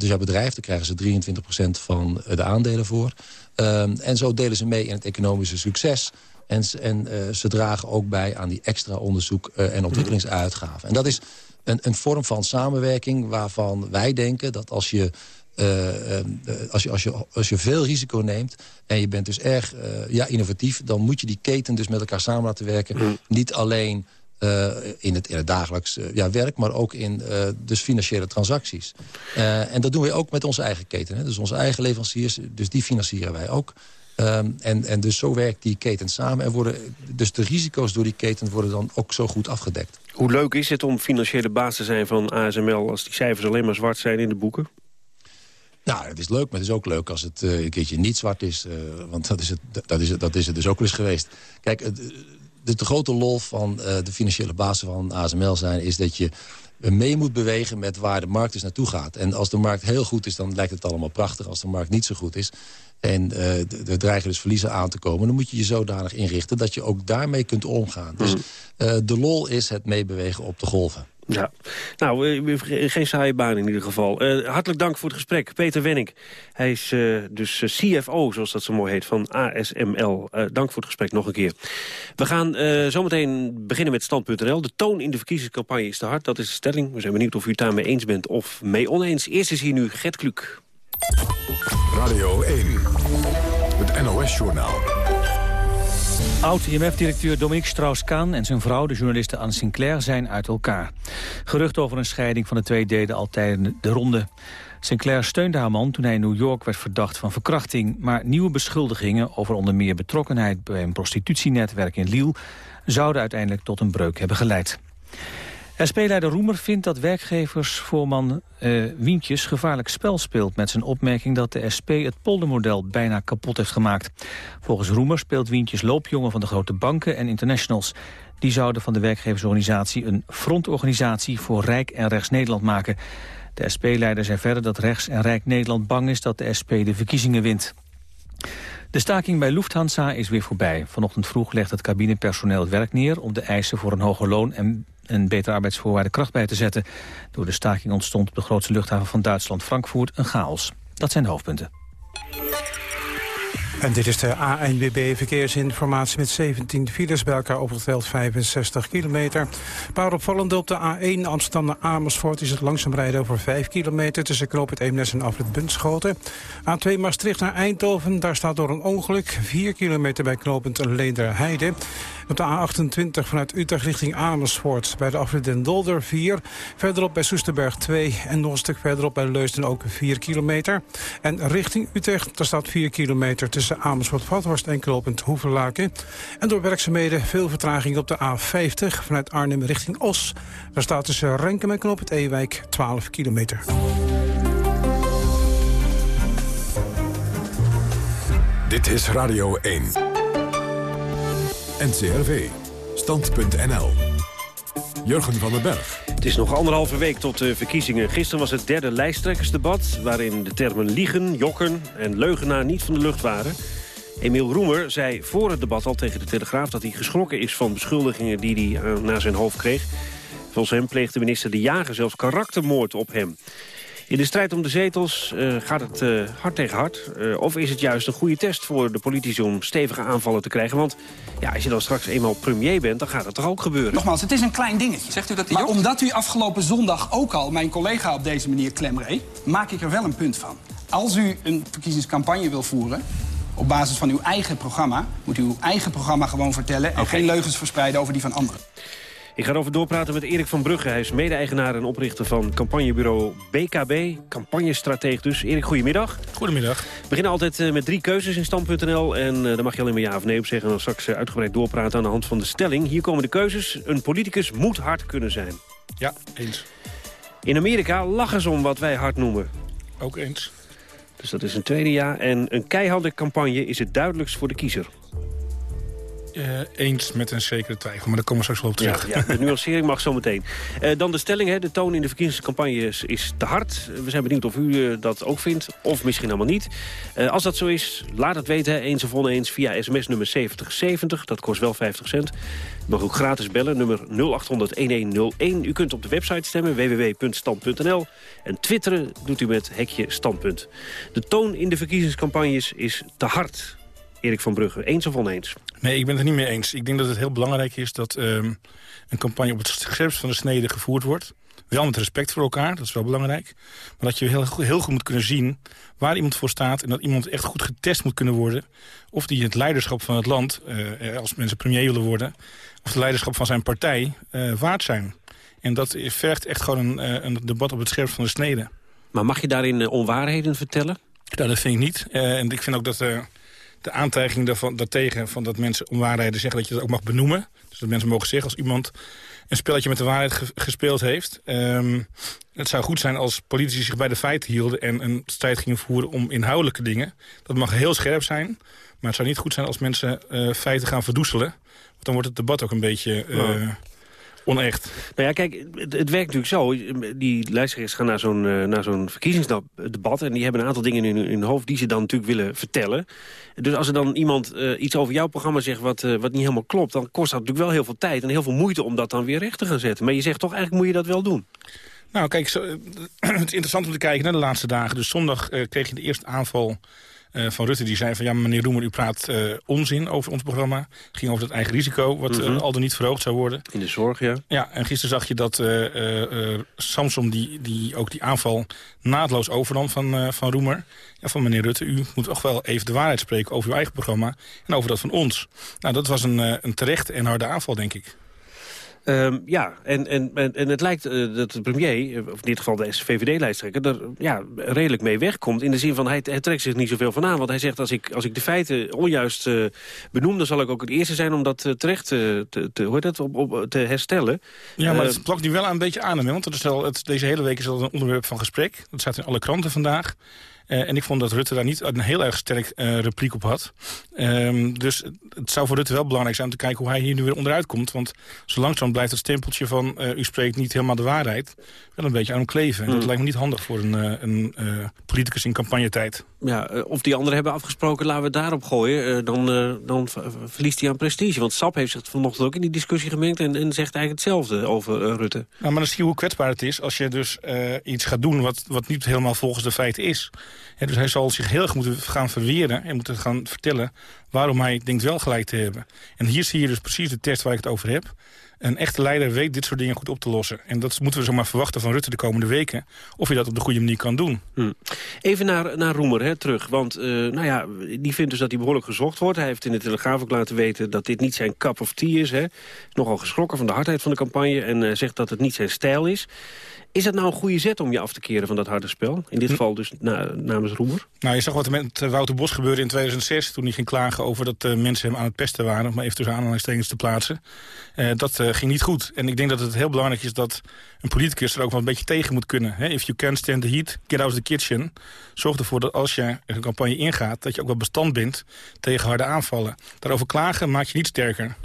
dus bedrijf, daar krijgen ze 23% van de aandelen voor. Um, en zo delen ze mee in het economische succes. En, en ze dragen ook bij aan die extra onderzoek en ontwikkelingsuitgaven. En dat is een, een vorm van samenwerking waarvan wij denken dat als je als, je, als, je, als je veel risico neemt en je bent dus erg uh, ja, innovatief... dan moet je die keten dus met elkaar samen laten werken. Mm. Niet alleen in, het, in het dagelijks ja, werk, maar ook in dus financiële transacties. en dat doen we ook met onze eigen keten. Hè. Dus onze eigen leveranciers, dus die financieren wij ook. Um, en, en dus zo werkt die keten samen. En worden, dus de risico's door die keten worden dan ook zo goed afgedekt. Hoe leuk is het om financiële baas te zijn van ASML... als die cijfers alleen maar zwart zijn in de boeken? Nou, het is leuk, maar het is ook leuk als het uh, een keertje niet zwart is. Uh, want dat is, het, dat, is het, dat is het dus ook wel eens geweest. Kijk, de, de, grote lol van uh, de financiële basis van ASML zijn... is dat je mee moet bewegen met waar de markt dus naartoe gaat. En als de markt heel goed is, dan lijkt het allemaal prachtig. Als de markt niet zo goed is en er dreigen dus verliezen aan te komen... dan moet je je zodanig inrichten dat je ook daarmee kunt omgaan. Dus mm. de lol is het meebewegen op de golven. Ja, nou, geen saaie baan in ieder geval. Uh, hartelijk dank voor het gesprek. Peter Wenning, hij is uh, dus CFO, zoals dat zo mooi heet, van ASML. dank voor het gesprek nog een keer. We gaan zometeen beginnen met Stand.nl. De toon in de verkiezingscampagne is te hard, dat is de stelling. We zijn benieuwd of u het daarmee eens bent of mee oneens. Eerst is hier nu Gert Kluk. Radio 1, het NOS-journaal. Oud-IMF-directeur Dominique Strauss-Kaan en zijn vrouw, de journaliste Anne Sinclair, zijn uit elkaar. Gerucht over een scheiding van de twee deden al tijdens de ronde. Sinclair steunde haar man toen hij in New York werd verdacht van verkrachting. Maar nieuwe beschuldigingen over onder meer betrokkenheid bij een prostitutienetwerk in Lille... zouden uiteindelijk tot een breuk hebben geleid. SP-leider Roemer vindt dat werkgeversvoorman uh, Wientjes gevaarlijk spel speelt... met zijn opmerking dat de SP het poldermodel bijna kapot heeft gemaakt. Volgens Roemer speelt Wientjes loopjongen van de grote banken en internationals. Die zouden van de werkgeversorganisatie een frontorganisatie... voor Rijk en Rechts Nederland maken. De SP-leider zei verder dat Rechts en Rijk Nederland bang is... dat de SP de verkiezingen wint. De staking bij Lufthansa is weer voorbij. Vanochtend vroeg legt het cabinepersoneel het werk neer... om de eisen voor een hoger loon en een betere arbeidsvoorwaarden kracht bij te zetten. Door de staking ontstond op de grootste luchthaven van Duitsland, Frankfurt, een chaos. Dat zijn de hoofdpunten. En dit is de ANWB Verkeersinformatie met 17 files bij elkaar opgeteld 65 kilometer. Een paar opvallende op de A1 Amsterdam naar Amersfoort is het langzaam rijden over 5 kilometer tussen Knoop het Eemnes en Afrit Bunschoten. A2 Maastricht naar Eindhoven, daar staat door een ongeluk 4 kilometer bij knooppunt Leenderheide. Op de A28 vanuit Utrecht richting Amersfoort bij de afrit Den Dolder 4. Verderop bij Soesterberg 2 en nog een stuk verderop bij Leusden ook 4 kilometer. En richting Utrecht, daar staat 4 kilometer tussen Amersfoort-Vathorst en Knooppunt Hoevenlaken. En door werkzaamheden veel vertraging op de A50 vanuit Arnhem richting Os. Daar staat tussen Renkum en Knooppunt Ewijk 12 kilometer. Dit is Radio 1. NCRV. Stand.nl. Jurgen van den Berg. Het is nog anderhalve week tot de verkiezingen. Gisteren was het derde lijsttrekkersdebat... waarin de termen liegen, jokken en leugenaar niet van de lucht waren. Emiel Roemer zei voor het debat al tegen de Telegraaf... dat hij geschrokken is van beschuldigingen die hij naar zijn hoofd kreeg. Volgens hem pleegde minister De Jager zelfs karaktermoord op hem. In de strijd om de zetels uh, gaat het uh, hard tegen hard. Uh, of is het juist een goede test voor de politici om stevige aanvallen te krijgen? Want ja, als je dan straks eenmaal premier bent, dan gaat het toch ook gebeuren? Nogmaals, het is een klein dingetje. Zegt u dat maar omdat u afgelopen zondag ook al mijn collega op deze manier klemreed... maak ik er wel een punt van. Als u een verkiezingscampagne wil voeren op basis van uw eigen programma... moet u uw eigen programma gewoon vertellen... en geen leugens verspreiden over die van anderen. Ik ga erover doorpraten met Erik van Brugge. Hij is mede-eigenaar en oprichter van campagnebureau BKB. Campagnestratege dus. Erik, goedemiddag. Goedemiddag. We beginnen altijd eh, met drie keuzes in stand.nl. En uh, daar mag je alleen maar ja of nee op zeggen. En dan straks uh, uitgebreid doorpraten aan de hand van de stelling. Hier komen de keuzes. Een politicus moet hard kunnen zijn. Ja, eens. In Amerika lachen ze om wat wij hard noemen. Ook eens. Dus dat is een tweede ja. En een keiharde campagne is het duidelijkst voor de kiezer. Uh, eens met een zekere twijfel, maar daar komen we straks wel op terug. Ja, ja, de (laughs) nuancering mag zo meteen. Uh, dan de stelling, hè, de toon in de verkiezingscampagne is, is te hard. We zijn benieuwd of u uh, dat ook vindt, of misschien helemaal niet. als dat zo is, laat het weten, hè, eens of oneens, via sms nummer 7070. Dat kost wel 50 cent. U mag ook gratis bellen, nummer 0800-1101. U kunt op de website stemmen, www.stand.nl. En twitteren doet u met hekje standpunt. De toon in de verkiezingscampagnes is te hard. Erik van Brugge, eens of oneens? Nee, ik ben het er niet mee eens. Ik denk dat het heel belangrijk is dat um, een campagne op het scherpst van de snede gevoerd wordt. Wel met respect voor elkaar, dat is wel belangrijk. Maar dat je heel, heel goed moet kunnen zien waar iemand voor staat... en dat iemand echt goed getest moet kunnen worden... of die het leiderschap van het land, uh, als mensen premier willen worden... of het leiderschap van zijn partij uh, waard zijn. En dat vergt echt gewoon een, uh, een debat op het scherpst van de snede. Maar mag je daarin onwaarheden vertellen? Nou, dat vind ik niet. en ik vind ook dat de aantijging daarvan, daartegen... Van dat mensen onwaarheden zeggen dat je dat ook mag benoemen. Dus dat mensen mogen zeggen als iemand een spelletje met de waarheid gespeeld heeft. Um, het zou goed zijn als politici zich bij de feiten hielden... en een strijd gingen voeren om inhoudelijke dingen. Dat mag heel scherp zijn. Maar het zou niet goed zijn als mensen uh, feiten gaan verdoezelen. Want dan wordt het debat ook een beetje... Uh, onecht. Nou ja, kijk, het, het, werkt natuurlijk zo. Die lijsttrekkers gaan naar zo'n uh, naar zo'n verkiezingsdebat... en die hebben een aantal dingen in hun, hoofd die ze dan natuurlijk willen vertellen. Dus als er dan iemand uh, iets over jouw programma zegt wat, uh, wat niet helemaal klopt... dan kost dat natuurlijk wel heel veel tijd en heel veel moeite om dat dan weer recht te gaan zetten. Maar je zegt toch, eigenlijk moet je dat wel doen. Nou, kijk, zo, (clears throat) het is interessant om te kijken naar de laatste dagen. Dus zondag kreeg je de eerste aanval uh, van Rutte die zei van... ja, meneer Roemer, u praat uh, onzin over ons programma. Het ging over het eigen risico, wat mm -hmm. al dan niet verhoogd zou worden. In de zorg, ja. Ja, en gisteren zag je dat Samsom die, die ook die aanval naadloos overnam van, van Roemer. Ja, van meneer Rutte, u moet toch wel even de waarheid spreken over uw eigen programma... en over dat van ons. Nou, dat was een, een terechte en harde aanval, denk ik. Um, ja, en, en, en het lijkt uh, dat de premier, of in dit geval de VVD-lijsttrekker... er ja, redelijk mee wegkomt. In de zin van, hij, hij, trekt zich niet zoveel van aan. Want hij zegt, als ik, als ik de feiten onjuist uh, benoem... dan zal ik ook het eerste zijn om dat uh, terecht te, te, hoe dat, op, op, te herstellen. Ja, maar het plakt nu wel een beetje aan. Hè? Want het is het, deze hele week is dat een onderwerp van gesprek. Dat staat in alle kranten vandaag. Uh, en ik vond dat Rutte daar niet een heel erg sterk uh, repliek op had. Um, dus het zou voor Rutte wel belangrijk zijn om te kijken hoe hij hier nu weer onderuit komt. Want zo langzaam blijft het stempeltje van uh, u spreekt niet helemaal de waarheid... wel een beetje aan hem kleven. En dat lijkt me niet handig voor een, een politicus in campagnetijd. Ja, of die anderen hebben afgesproken, laten we daarop gooien. dan, dan verliest hij aan prestige. Want Sap heeft zich vanochtend ook in die discussie gemengd... en, en zegt eigenlijk hetzelfde over Rutte. Nou, maar dan zie je hoe kwetsbaar het is als je dus iets gaat doen... Wat, wat niet helemaal volgens de feiten is... Dus hij zal zich heel erg moeten gaan verweren en moeten gaan vertellen waarom hij denkt wel gelijk te hebben. En hier zie je dus precies de test waar ik het over heb. Een echte leider weet dit soort dingen goed op te lossen. En dat moeten we zomaar verwachten van Rutte de komende weken. Of je dat op de goede manier kan doen. Hm. Even naar, naar Roemer hè, terug. Want uh, nou ja, die vindt dus dat hij behoorlijk gezocht wordt. Hij heeft in de Telegraaf ook laten weten dat dit niet zijn cup of tea is. Hè. Nogal geschrokken van de hardheid van de campagne. En uh, zegt dat het niet zijn stijl is. Is dat nou een goede zet om je af te keren van dat harde spel? In dit hm. geval dus na, namens Roemer? Nou, je zag wat er met eh, Wouter Bos gebeurde in 2006... toen hij ging klagen over dat uh, mensen hem aan het pesten waren... om maar even tussen aanhalingstekens te plaatsen. Uh, dat uh, ging niet goed. En ik denk dat het heel belangrijk is dat een politicus er ook wel een beetje tegen moet kunnen. Hè? If you can stand the heat, get out of the kitchen. Zorg ervoor dat als je een campagne ingaat... dat je ook wel bestand bent tegen harde aanvallen. Daarover klagen maakt je niet sterker.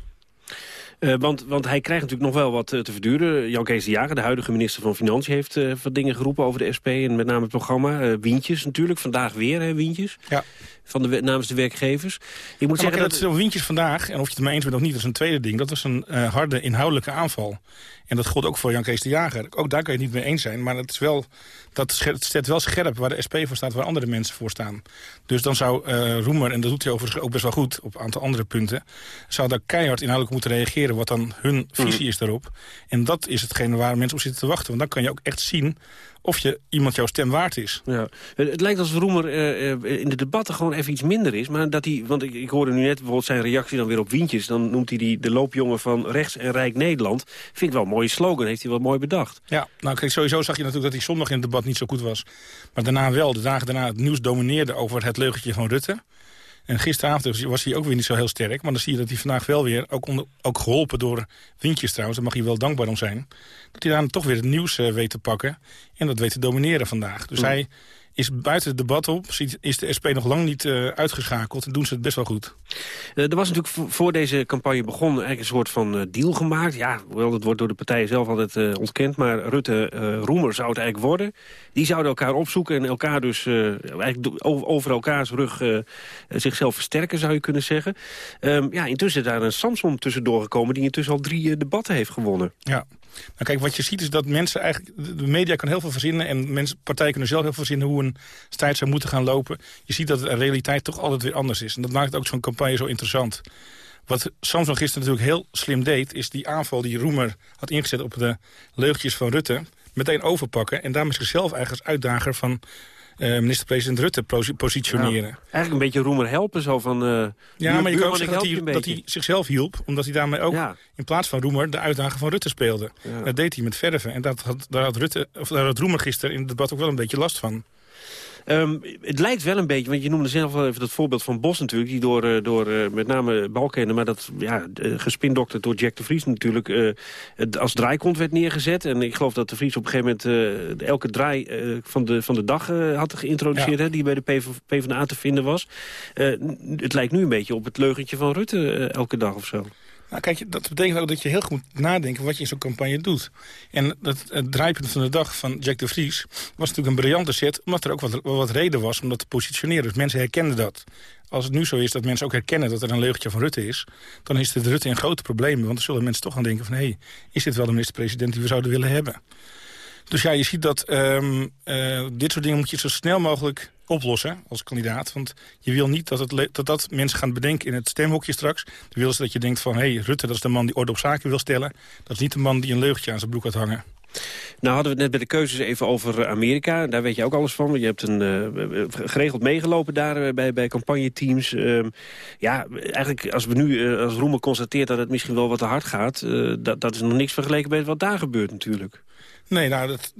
Uh, want, want hij krijgt natuurlijk nog wel wat uh, te verduren. Jan Kees de Jager, de huidige minister van Financiën... heeft uh, wat dingen geroepen over de SP en met name het programma. Wientjes natuurlijk, vandaag weer, hè, Wientjes. Ja. Van de, namens de werkgevers. Ik moet ja, zeggen dat... dat Wientjes vandaag, en of je het mee eens bent of niet... dat is een tweede ding. Dat was een harde inhoudelijke aanval. En dat gold ook voor Jan Kees de Jager. Ook daar kan je het niet mee eens zijn. Maar het, is wel, dat zet wel scherp waar de SP voor staat... waar andere mensen voor staan. Dus dan zou uh, Roemer, en dat doet hij overigens ook best wel goed... op een aantal andere punten... zou daar keihard inhoudelijk moeten reageren... wat dan hun visie mm. is daarop. En dat is hetgene waar mensen op zitten te wachten. Want dan kan je ook echt zien of je iemand jouw stem waard is. Ja. Het lijkt alsof Roemer uh, in de debatten gewoon even iets minder is. Maar dat hij, want ik, ik hoorde nu net bijvoorbeeld zijn reactie dan weer op Wientjes. Dan noemt hij die de loopjongen van rechts en rijk Nederland. Vind ik wel een mooie slogan, heeft hij wel mooi bedacht. Ja, nou kijk, sowieso zag je natuurlijk dat hij zondag in het debat niet zo goed was. Maar daarna wel, de dagen daarna het nieuws domineerde over het leugentje van Rutte. En gisteravond was hij ook weer niet zo heel sterk. Maar dan zie je dat hij vandaag wel weer, ook, onder, ook geholpen door Wintjes trouwens... daar mag hij wel dankbaar om zijn... dat hij daar toch weer het nieuws uh, weet te pakken en dat weet te domineren vandaag. Dus mm. hij is buiten het debat op, is de SP nog lang niet uh, uitgeschakeld en doen ze het best wel goed. Uh, er was natuurlijk voor deze campagne begonnen eigenlijk een soort van uh, deal gemaakt. Ja, hoewel dat wordt door de partijen zelf altijd ontkend, maar Rutte, Roemer zou het eigenlijk worden. Die zouden elkaar opzoeken en elkaar dus eigenlijk over elkaars rug zichzelf versterken, zou je kunnen zeggen. Um, ja, intussen is daar een Samson tussendoor gekomen die intussen al drie debatten heeft gewonnen. Ja. Nou kijk, wat je ziet is dat mensen eigenlijk... De media kan heel veel verzinnen en mensen, partijen kunnen zelf heel veel verzinnen... hoe een strijd zou moeten gaan lopen. Je ziet dat de realiteit toch altijd weer anders is. En dat maakt ook zo'n campagne zo interessant. Wat Samson gisteren natuurlijk heel slim deed... is die aanval die Roemer had ingezet op de leugjes van Rutte... meteen overpakken en daarmee zichzelf eigenlijk als uitdager van minister-president Rutte positioneren. eigenlijk een beetje roemer helpen, zo van... Uh, ja, maar je kan ook zeggen dat hij, dat hij, zichzelf hielp... omdat hij daarmee ook in plaats van roemer de uitdaging van Rutte speelde. Dat deed hij met verven. En dat had, daar, had Rutte, of daar had roemer gisteren in het debat ook wel een beetje last van. Um, het lijkt wel een beetje, want je noemde zelf wel even dat voorbeeld van Bos natuurlijk... die door, uh, door uh, met name Balkenende, maar dat ja, gespindokterd door Jack de Vries natuurlijk... Uh, als draaikont werd neergezet. En ik geloof dat de Vries op een gegeven moment elke draai van, de, van de dag had geïntroduceerd... Hè, die bij de PV, PvdA te vinden was. het lijkt nu een beetje op het leugentje van Rutte elke dag of zo. Nou, kijk, dat betekent ook dat je heel goed moet nadenken wat je in zo'n campagne doet. En dat, het draaipunt van de dag van Jack de Vries was natuurlijk een briljante set... omdat er ook wat, wat reden was om dat te positioneren. Dus mensen herkenden dat. Als het nu zo is dat mensen ook herkennen dat er een leugentje van Rutte is... dan is de Rutte in grote problemen. Want dan zullen mensen toch gaan denken van... hé, hey, is dit wel de minister-president die we zouden willen hebben? Dus ja, je ziet dat um, uh, dit soort dingen moet je zo snel mogelijk oplossen als kandidaat. Want je wil niet dat, het dat, dat mensen gaan bedenken in het stemhokje straks. Dan ze dat je denkt van, hé, hey, Rutte, dat is de man die orde op zaken wil stellen. Dat is niet de man die een leugentje aan zijn broek had hangen. Nou hadden we het net bij de keuzes even over Amerika. Daar weet je ook alles van. Je hebt een, uh, geregeld meegelopen daar bij, bij campagneteams. Uh, ja, eigenlijk als we nu als Roemer constateert dat het misschien wel wat te hard gaat... dat, dat is nog niks vergeleken met wat daar gebeurt natuurlijk. Nee, nou, dat,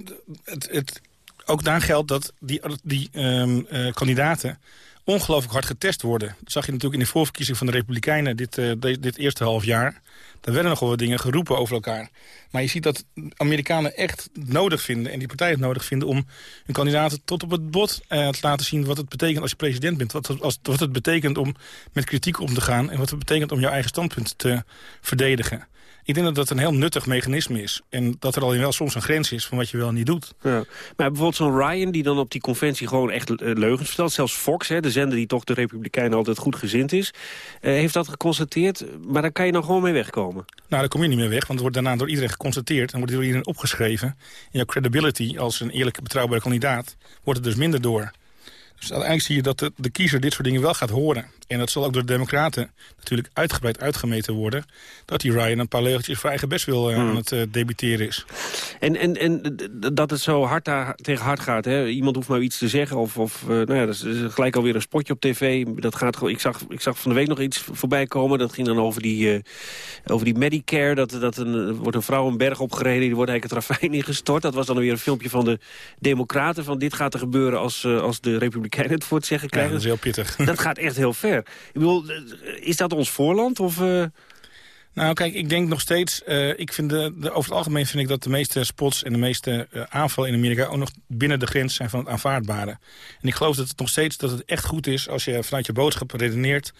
het, het, ook daar geldt dat die, die um, uh, kandidaten ongelooflijk hard getest worden. Dat zag je natuurlijk in de voorverkiezing van de Republikeinen dit, uh, dit eerste half jaar. Daar werden nogal wat dingen geroepen over elkaar. Maar je ziet dat Amerikanen echt nodig vinden... en die partijen het nodig vinden om hun kandidaten tot op het bot uh, te laten zien... wat het betekent als je president bent. Wat, als, wat het betekent om met kritiek om te gaan... en wat het betekent om jouw eigen standpunt te verdedigen. Ik denk dat dat een heel nuttig mechanisme is. En dat er al wel soms een grens is van wat je wel en niet doet. Ja. Maar bijvoorbeeld zo'n Ryan die dan op die conventie gewoon echt eh, leugens vertelt. Zelfs Fox, hè, de zender die toch de Republikeinen altijd goed gezind is. Uh, heeft dat geconstateerd. Maar daar kan je dan gewoon mee wegkomen. Nou, daar kom je niet meer weg. Want het wordt daarna door iedereen geconstateerd. En wordt door iedereen opgeschreven. En jouw credibility als een eerlijke betrouwbare kandidaat wordt er dus minder door. Dus uiteindelijk zie je dat de, de, kiezer dit soort dingen wel gaat horen. En dat zal ook door de democraten natuurlijk uitgebreid uitgemeten worden... dat die Ryan een paar legeltjes voor eigen best wil uh, aan het uh, debiteren is. En, en, en dat het zo hard tegen hard gaat. Hè? Iemand hoeft maar iets te zeggen. Of, of uh, nou ja, dat is gelijk alweer een spotje op tv. Dat gaat, ik, zag, ik zag van de week nog iets voorbij komen. Dat ging dan over die, over die Medicare. Dat, dat een, wordt een vrouw een berg opgereden. Die wordt eigenlijk het ravijn (laughs) ingestort. Dat was dan weer een filmpje van de democraten. Van dit gaat er gebeuren als, als de Republikeinen het voor het zeggen krijgen. Ja, dat is heel pittig. Dat gaat echt heel ver. Ik bedoel, is dat ons voorland? Of, uh... Nou, kijk, ik denk nog steeds... Uh, ik vind de, over het algemeen vind ik dat de meeste spots en de meeste uh, aanvallen in Amerika... ook nog binnen de grens zijn van het aanvaardbare. En ik geloof dat het nog steeds dat het echt goed is... als je vanuit je boodschap redeneert...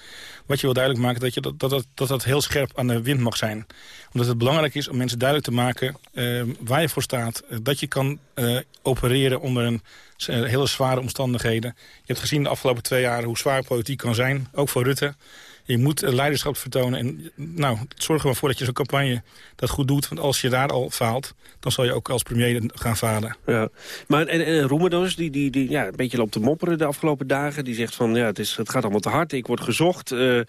wat je wil duidelijk maken, dat, je dat, dat, dat, dat, dat heel scherp aan de wind mag zijn. Omdat het belangrijk is om mensen duidelijk te maken... Uh, waar je voor staat. dat je kan opereren onder een hele zware omstandigheden. Je hebt gezien de afgelopen twee jaar hoe zwaar politiek kan zijn. Ook voor Rutte. Je moet leiderschap vertonen. En nou, zorg er maar voor dat je zo'n campagne dat goed doet. Want als je daar al faalt, dan zal je ook als premier gaan falen. Ja. Maar en, en Roemer die, die, die ja, een beetje loopt te mopperen de afgelopen dagen. Die zegt van, ja, het, is, het gaat allemaal te hard. Ik word gezocht. Uh, uh,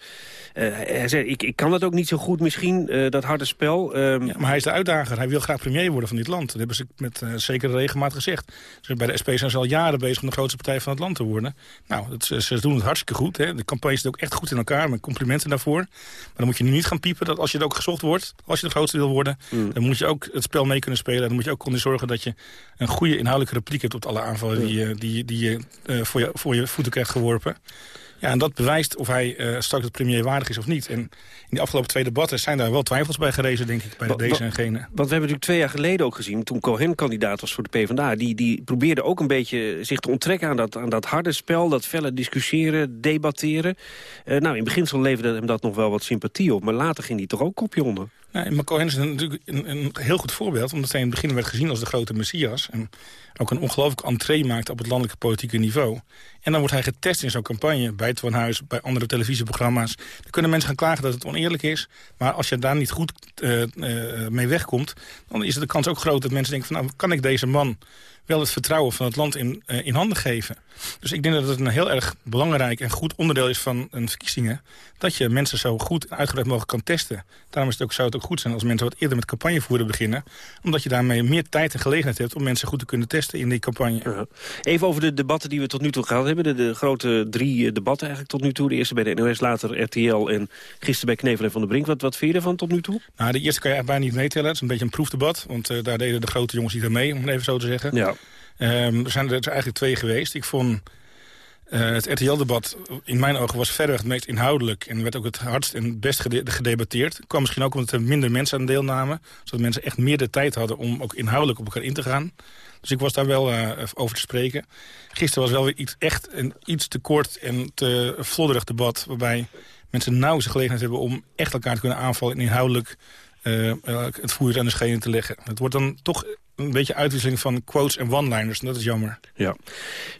hij zegt, ik, ik kan dat ook niet zo goed misschien, uh, dat harde spel. Um... Ja, maar hij is de uitdager. Hij wil graag premier worden van dit land. Dat hebben ze met zekere regelmaat gezegd. Dus bij de SP zijn ze al jaren bezig om de grootste partij van het land te worden. Nou, dat, ze, doen het hartstikke goed. Hè. De campagne zit ook echt goed in elkaar. Met complimenten daarvoor. Maar dan moet je nu niet gaan piepen dat als je er ook gezocht wordt... als je de grootste wil worden, mm. dan moet je ook het spel mee kunnen spelen. Dan moet je ook kunnen zorgen dat je een goede inhoudelijke repliek hebt... op alle aanvallen die, die, die je, uh, voor je voor je voeten krijgt geworpen. Ja, en dat bewijst of hij uh, straks het premier waardig is of niet. En in de afgelopen twee debatten zijn daar wel twijfels bij gerezen, denk ik, bij deze en gene. Want we hebben natuurlijk twee jaar geleden ook gezien, toen Cohen kandidaat was voor de PvdA... die, die probeerde ook een beetje zich te onttrekken aan dat, aan dat harde spel... dat felle discussiëren, debatteren. Uh, nou, in beginsel leverde hem dat nog wel wat sympathie op... maar later ging hij toch ook kopje onder. Maar Cohen is natuurlijk een, een, heel goed voorbeeld... omdat hij in het begin werd gezien als de grote messias... en ook een ongelooflijk entree maakte op het landelijke politieke niveau. En dan wordt hij getest in zo'n campagne bij het Van Huis... bij andere televisieprogramma's. Dan kunnen mensen gaan klagen dat het oneerlijk is... maar als je daar niet goed uh, uh, mee wegkomt... dan is de kans ook groot dat mensen denken van... nou, kan ik deze man wel het vertrouwen van het land in, uh, in handen geven. Dus ik denk dat het een heel erg belangrijk en goed onderdeel is van een verkiezingen... dat je mensen zo goed uitgebreid mogelijk kan testen. Daarom is het ook, zou het ook goed zijn als mensen wat eerder met campagnevoeren beginnen. Omdat je daarmee meer tijd en gelegenheid hebt om mensen goed te kunnen testen in die campagne. Even over de debatten die we tot nu toe gehad hebben. De, de, grote drie debatten eigenlijk tot nu toe. De eerste bij de NOS, later RTL en gisteren bij Knevel en Van der Brink. Wat, wat vind je ervan tot nu toe? Nou, de eerste kan je bijna niet meetellen. Het is een beetje een proefdebat. Want uh, daar deden de grote jongens niet aan mee, om het even zo te zeggen. Ja. Um, er zijn er eigenlijk twee geweest. Ik vond uh, het RTL-debat in mijn ogen was verreweg het meest inhoudelijk... en werd ook het hardst en het best gede gedebatteerd. Het kwam misschien ook omdat er minder mensen aan deelnamen. Zodat mensen echt meer de tijd hadden om ook inhoudelijk op elkaar in te gaan. Dus ik was daar wel uh, over te spreken. Gisteren was wel weer iets, echt een iets te kort en te flodderig debat... waarbij mensen nauwelijks gelegenheid hebben om echt elkaar te kunnen aanvallen... en inhoudelijk uh, het voer aan de schenen te leggen. Het wordt dan toch een beetje uitwisseling van quotes en one-liners. Dat is jammer. Ja.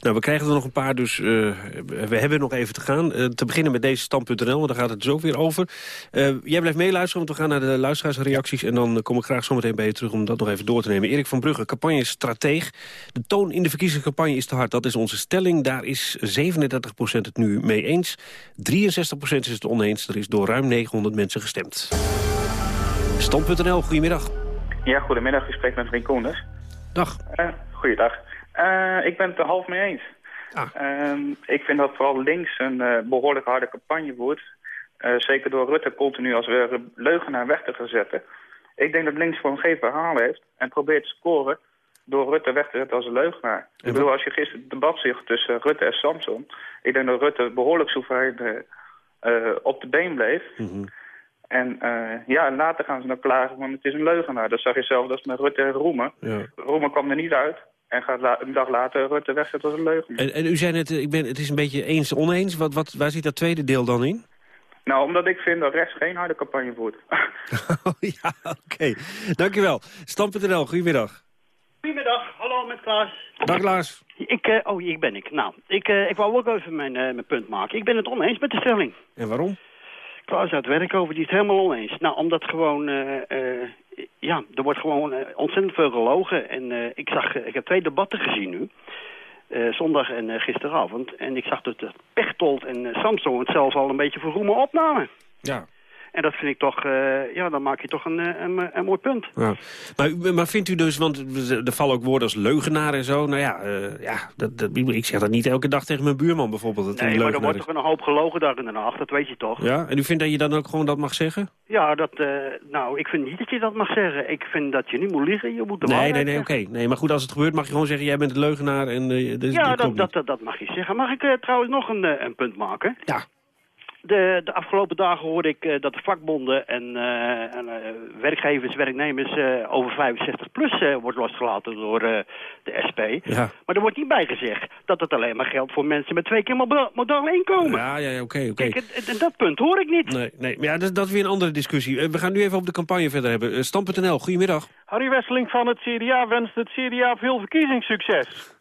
Nou, we krijgen er nog een paar, dus uh, we hebben nog even te gaan. Uh, te beginnen met deze stand.nl, want daar gaat het ook weer over. Uh, jij blijft meeluisteren, want we gaan naar de luisteraarsreacties... en dan kom ik graag zometeen bij je terug om dat nog even door te nemen. Erik van Brugge, campagne-strateeg. De toon in de verkiezingscampagne is te hard, dat is onze stelling. Daar is 37% het nu mee eens. 63% is het oneens. Er is door ruim 900 mensen gestemd. Stand.nl, goedemiddag. Ja, goedemiddag. U spreekt met Rien Koenders. Dag. Uh, goeiedag. Uh, ik ben het er half mee eens. Ah. Uh, ik vind dat vooral links een uh, behoorlijk harde campagne voert. zeker door Rutte continu als weer leugenaar weg te gaan zetten. Ik denk dat links gewoon geen verhaal heeft en probeert te scoren door Rutte weg te zetten als een leugenaar. Ik bedoel, als je gisteren het debat ziet tussen Rutte en Samson... ik denk dat Rutte behoorlijk soeverein op de been bleef... Mm En uh, ja, later gaan ze dan klagen, want het is een leugenaar. Dat zag je zelf, dat is met Rutte en Roemen. Ja. Roemen kwam er niet uit. En gaat la een dag later Rutte wegzetten als een leugenaar. En, en u zei net, ik ben, het is een beetje eens-oneens. Wat, wat, waar zit dat tweede deel dan in? Nou, omdat ik vind dat rechts geen harde campagne voert. (laughs) oh, ja, oké. Okay. Dankjewel. Stam.nl, goedemiddag. Goedemiddag, hallo met Klaas. Dag Klaas. Ik, uh, oh, hier ben ik. Nou, ik, uh, ik wou ook even mijn, uh, mijn punt maken. Ik ben het oneens met de stelling. En waarom? Klaas uit werk over, die is het helemaal oneens. Nou, omdat gewoon, uh, uh, ja, er wordt gewoon uh, ontzettend veel gelogen. En ik zag, ik heb twee debatten gezien nu. zondag en gisteravond. En ik zag dat Pechtold en Samson het zelfs al een beetje voor roemen opnamen. Ja. En dat vind ik toch, uh, ja, dan maak je toch een, een, een mooi punt. Ja. Maar, maar vindt u dus, want er vallen ook woorden als leugenaar en zo. Nou ja, uh, ja dat, dat, ik zeg dat niet elke dag tegen mijn buurman bijvoorbeeld. Dat nee, maar er wordt toch een hoop gelogen daar in de nacht, dat weet je toch. Ja, en u vindt dat je dan ook gewoon dat mag zeggen? Ja, dat, uh, nou, ik vind niet dat je dat mag zeggen. Ik vind dat je niet moet liegen, je moet de Nee, nee, nee, oké. Okay. Nee, maar goed, als het gebeurt mag je gewoon zeggen, jij bent een leugenaar. En, dus ja, dat, dat, dat, dat, mag je zeggen. Mag ik trouwens nog een, een punt maken? Ja. De, de, afgelopen dagen hoorde ik uh, dat de vakbonden en, uh, en uh, werkgevers, werknemers over 65 plus wordt losgelaten door de SP. Ja. Maar er wordt niet bij gezegd dat het alleen maar geldt voor mensen met twee keer modaal inkomen. Ja, ja, oké, oké. Okay. En dat punt hoor ik niet. Nee, nee. Maar ja, dat, dat is weer een andere discussie. we gaan nu even op de campagne verder hebben. Stam.nl, goedemiddag. Harry Wesseling van het CDA wenst het CDA veel verkiezingssucces.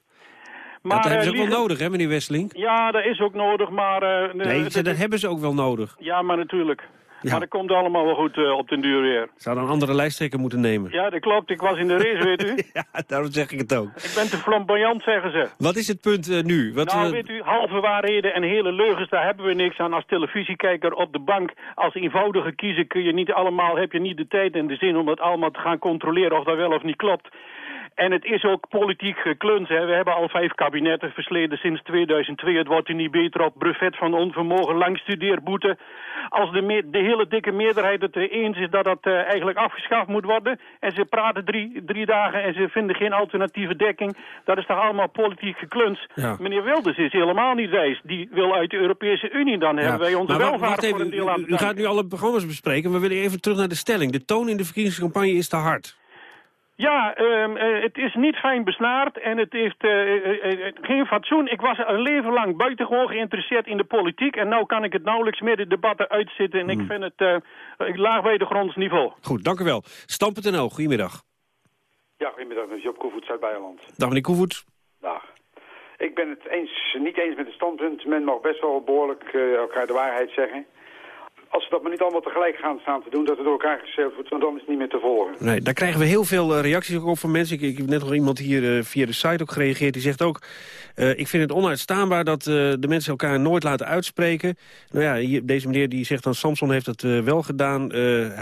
Maar, dat hebben ze ook wel nodig, hè, meneer Wesseling? Ja, dat is ook nodig, maar... Uh, nee, dat, dat hebben ze ook wel nodig. Ja, maar natuurlijk. Ja. Maar dat komt allemaal wel goed uh, op den duur weer. Zou dan een andere lijsttrekker moeten nemen? Ja, dat klopt. Ik was in de race, weet u. (laughs) ja, daarom zeg ik het ook. Ik ben te flamboyant, zeggen ze. Wat is het punt uh, nu? Wat, nou, weet u, halve waarheden en hele leugens, daar hebben we niks aan. Als televisiekijker op de bank, als eenvoudige kiezer kun je niet allemaal, heb je niet de tijd en de zin om dat allemaal te gaan controleren of dat wel of niet klopt. En het is ook politiek gekluns. Hè. We hebben al vijf kabinetten versleden sinds 2002. Het wordt er niet beter op. Brevet van onvermogen, lang studeerboete. Als de, de hele dikke meerderheid het er eens is dat dat eh, eigenlijk afgeschaft moet worden... en ze praten drie, drie dagen en ze vinden geen alternatieve dekking... dat is toch allemaal politiek gekluns. Ja. Meneer Wilders is helemaal niet wijs. Die wil uit de Europese Unie. Dan hebben wij onze Maar welvaart wacht voor even, een deel aan u, u gaat nu alle programma's bespreken. We willen even terug naar de stelling. De toon in de verkiezingscampagne is te hard. Ja, ehm, eh, het is niet fijn besnaard en het heeft eh, eh, geen fatsoen. Ik was een leven lang buitengewoon geïnteresseerd in de politiek... en nu kan ik het nauwelijks meer de debatten uitzitten... en Hmm. ik vind het eh, laag bij de gronds niveau. Goed, dank u wel. Stam.nl, goedemiddag. Ja, goedemiddag, met Job Koevoets uit Bijland. Dag meneer Koevoets. Dag. Ik ben het eens, niet eens met het standpunt. Men mag best wel behoorlijk eh, elkaar de waarheid zeggen. Als we dat maar niet allemaal tegelijk gaan staan te doen, dat het door elkaar geschreven wordt, want dan is het niet meer te volgen. Nee, daar krijgen we heel veel eh, reacties ook op van mensen. Ik, ik heb net nog iemand hier eh, via de site ook gereageerd. Die zegt ook, eh, ik vind het onuitstaanbaar dat de mensen elkaar nooit laten uitspreken. Nou ja, hier, deze meneer die zegt dan, Samson heeft het eh, wel gedaan.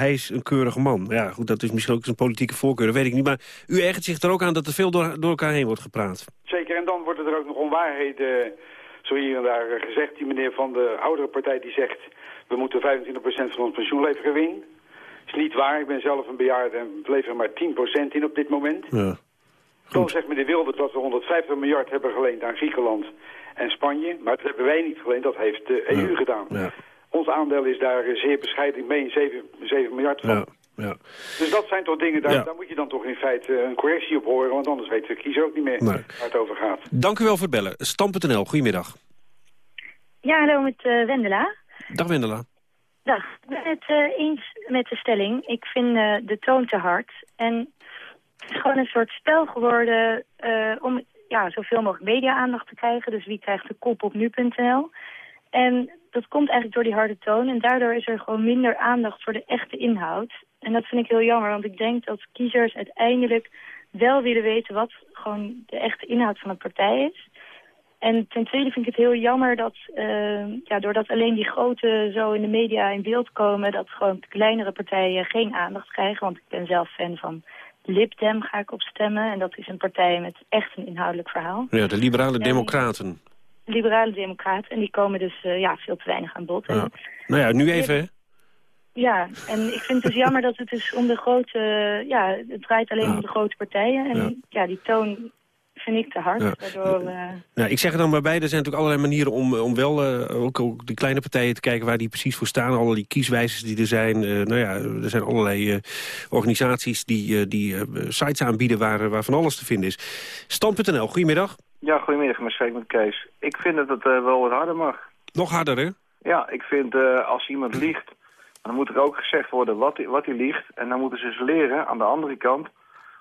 hij is een keurige man. Ja, goed, dat is misschien ook zijn politieke voorkeur, dat weet ik niet. Maar u ergert zich er ook aan dat er veel door, door elkaar heen wordt gepraat. Zeker, en dan worden er ook nog onwaarheden, zo hier en daar gezegd. Die meneer van de oudere partij die zegt, we moeten 25% van ons pensioen leveren in. is niet waar, ik ben zelf een bejaarde en we leveren maar 10% in op dit moment. Ja. Dan zegt meneer Wilders dat we 150 miljard hebben geleend aan Griekenland en Spanje. Maar dat hebben wij niet geleend, dat heeft de EU gedaan. Ja. Ons aandeel is daar zeer bescheiden, ik meen 7, 7 miljard van. Ja. Ja. Dus dat zijn toch dingen, daar, Ja. daar moet je dan toch in feite een correctie op horen. Want anders weet de kiezer ook niet meer Nee. waar het over gaat. Dank u wel voor het bellen. Stam.nl, goedemiddag. Ja, hallo met eh, Wendela. Dag Wendela. Dag. Ik ben het eh, eens met de stelling. Ik vind eh, de toon te hard. En het is gewoon een soort spel geworden eh, om ja, zoveel mogelijk media-aandacht te krijgen. Dus wie krijgt de kop op nu.nl. En dat komt eigenlijk door die harde toon. En daardoor is er gewoon minder aandacht voor de echte inhoud. En dat vind ik heel jammer, want ik denk dat kiezers uiteindelijk wel willen weten wat gewoon de echte inhoud van een partij is. En ten tweede vind ik het heel jammer dat, eh, ja, doordat alleen die grote zo in de media in beeld komen, dat gewoon de kleinere partijen geen aandacht krijgen. Want ik ben zelf fan van Lib Dem, ga ik op stemmen. En dat is een partij met echt een inhoudelijk verhaal. Ja, de liberale En- democraten. Liberale democraten. En die komen dus eh, ja, veel te weinig aan bod. Ja. Nou ja, nu even, hè. Ja, en ik vind het dus jammer dat het dus om de grote... Ja, het draait alleen Ja. om de grote partijen. En ja, die toon vind ik te hard. Ja. Waardoor... eh, Nou, ik zeg er dan maar bij, er zijn natuurlijk allerlei manieren om, om wel eh, ook, ook de kleine partijen te kijken waar die precies voor staan. Alle die kieswijzers die er zijn. Eh, nou ja, er zijn allerlei eh, organisaties die, eh, die eh, sites aanbieden waar, eh, waar van alles te vinden is. Stand.nl, goedemiddag. Ja, goedemiddag, mijn spreek met Kees. Ik vind dat het eh, wel wat harder mag. Nog harder, hè? Ja, ik vind eh, als iemand liegt, dan moet er ook gezegd worden wat hij wat hij liegt. En dan moeten ze eens leren, aan de andere kant,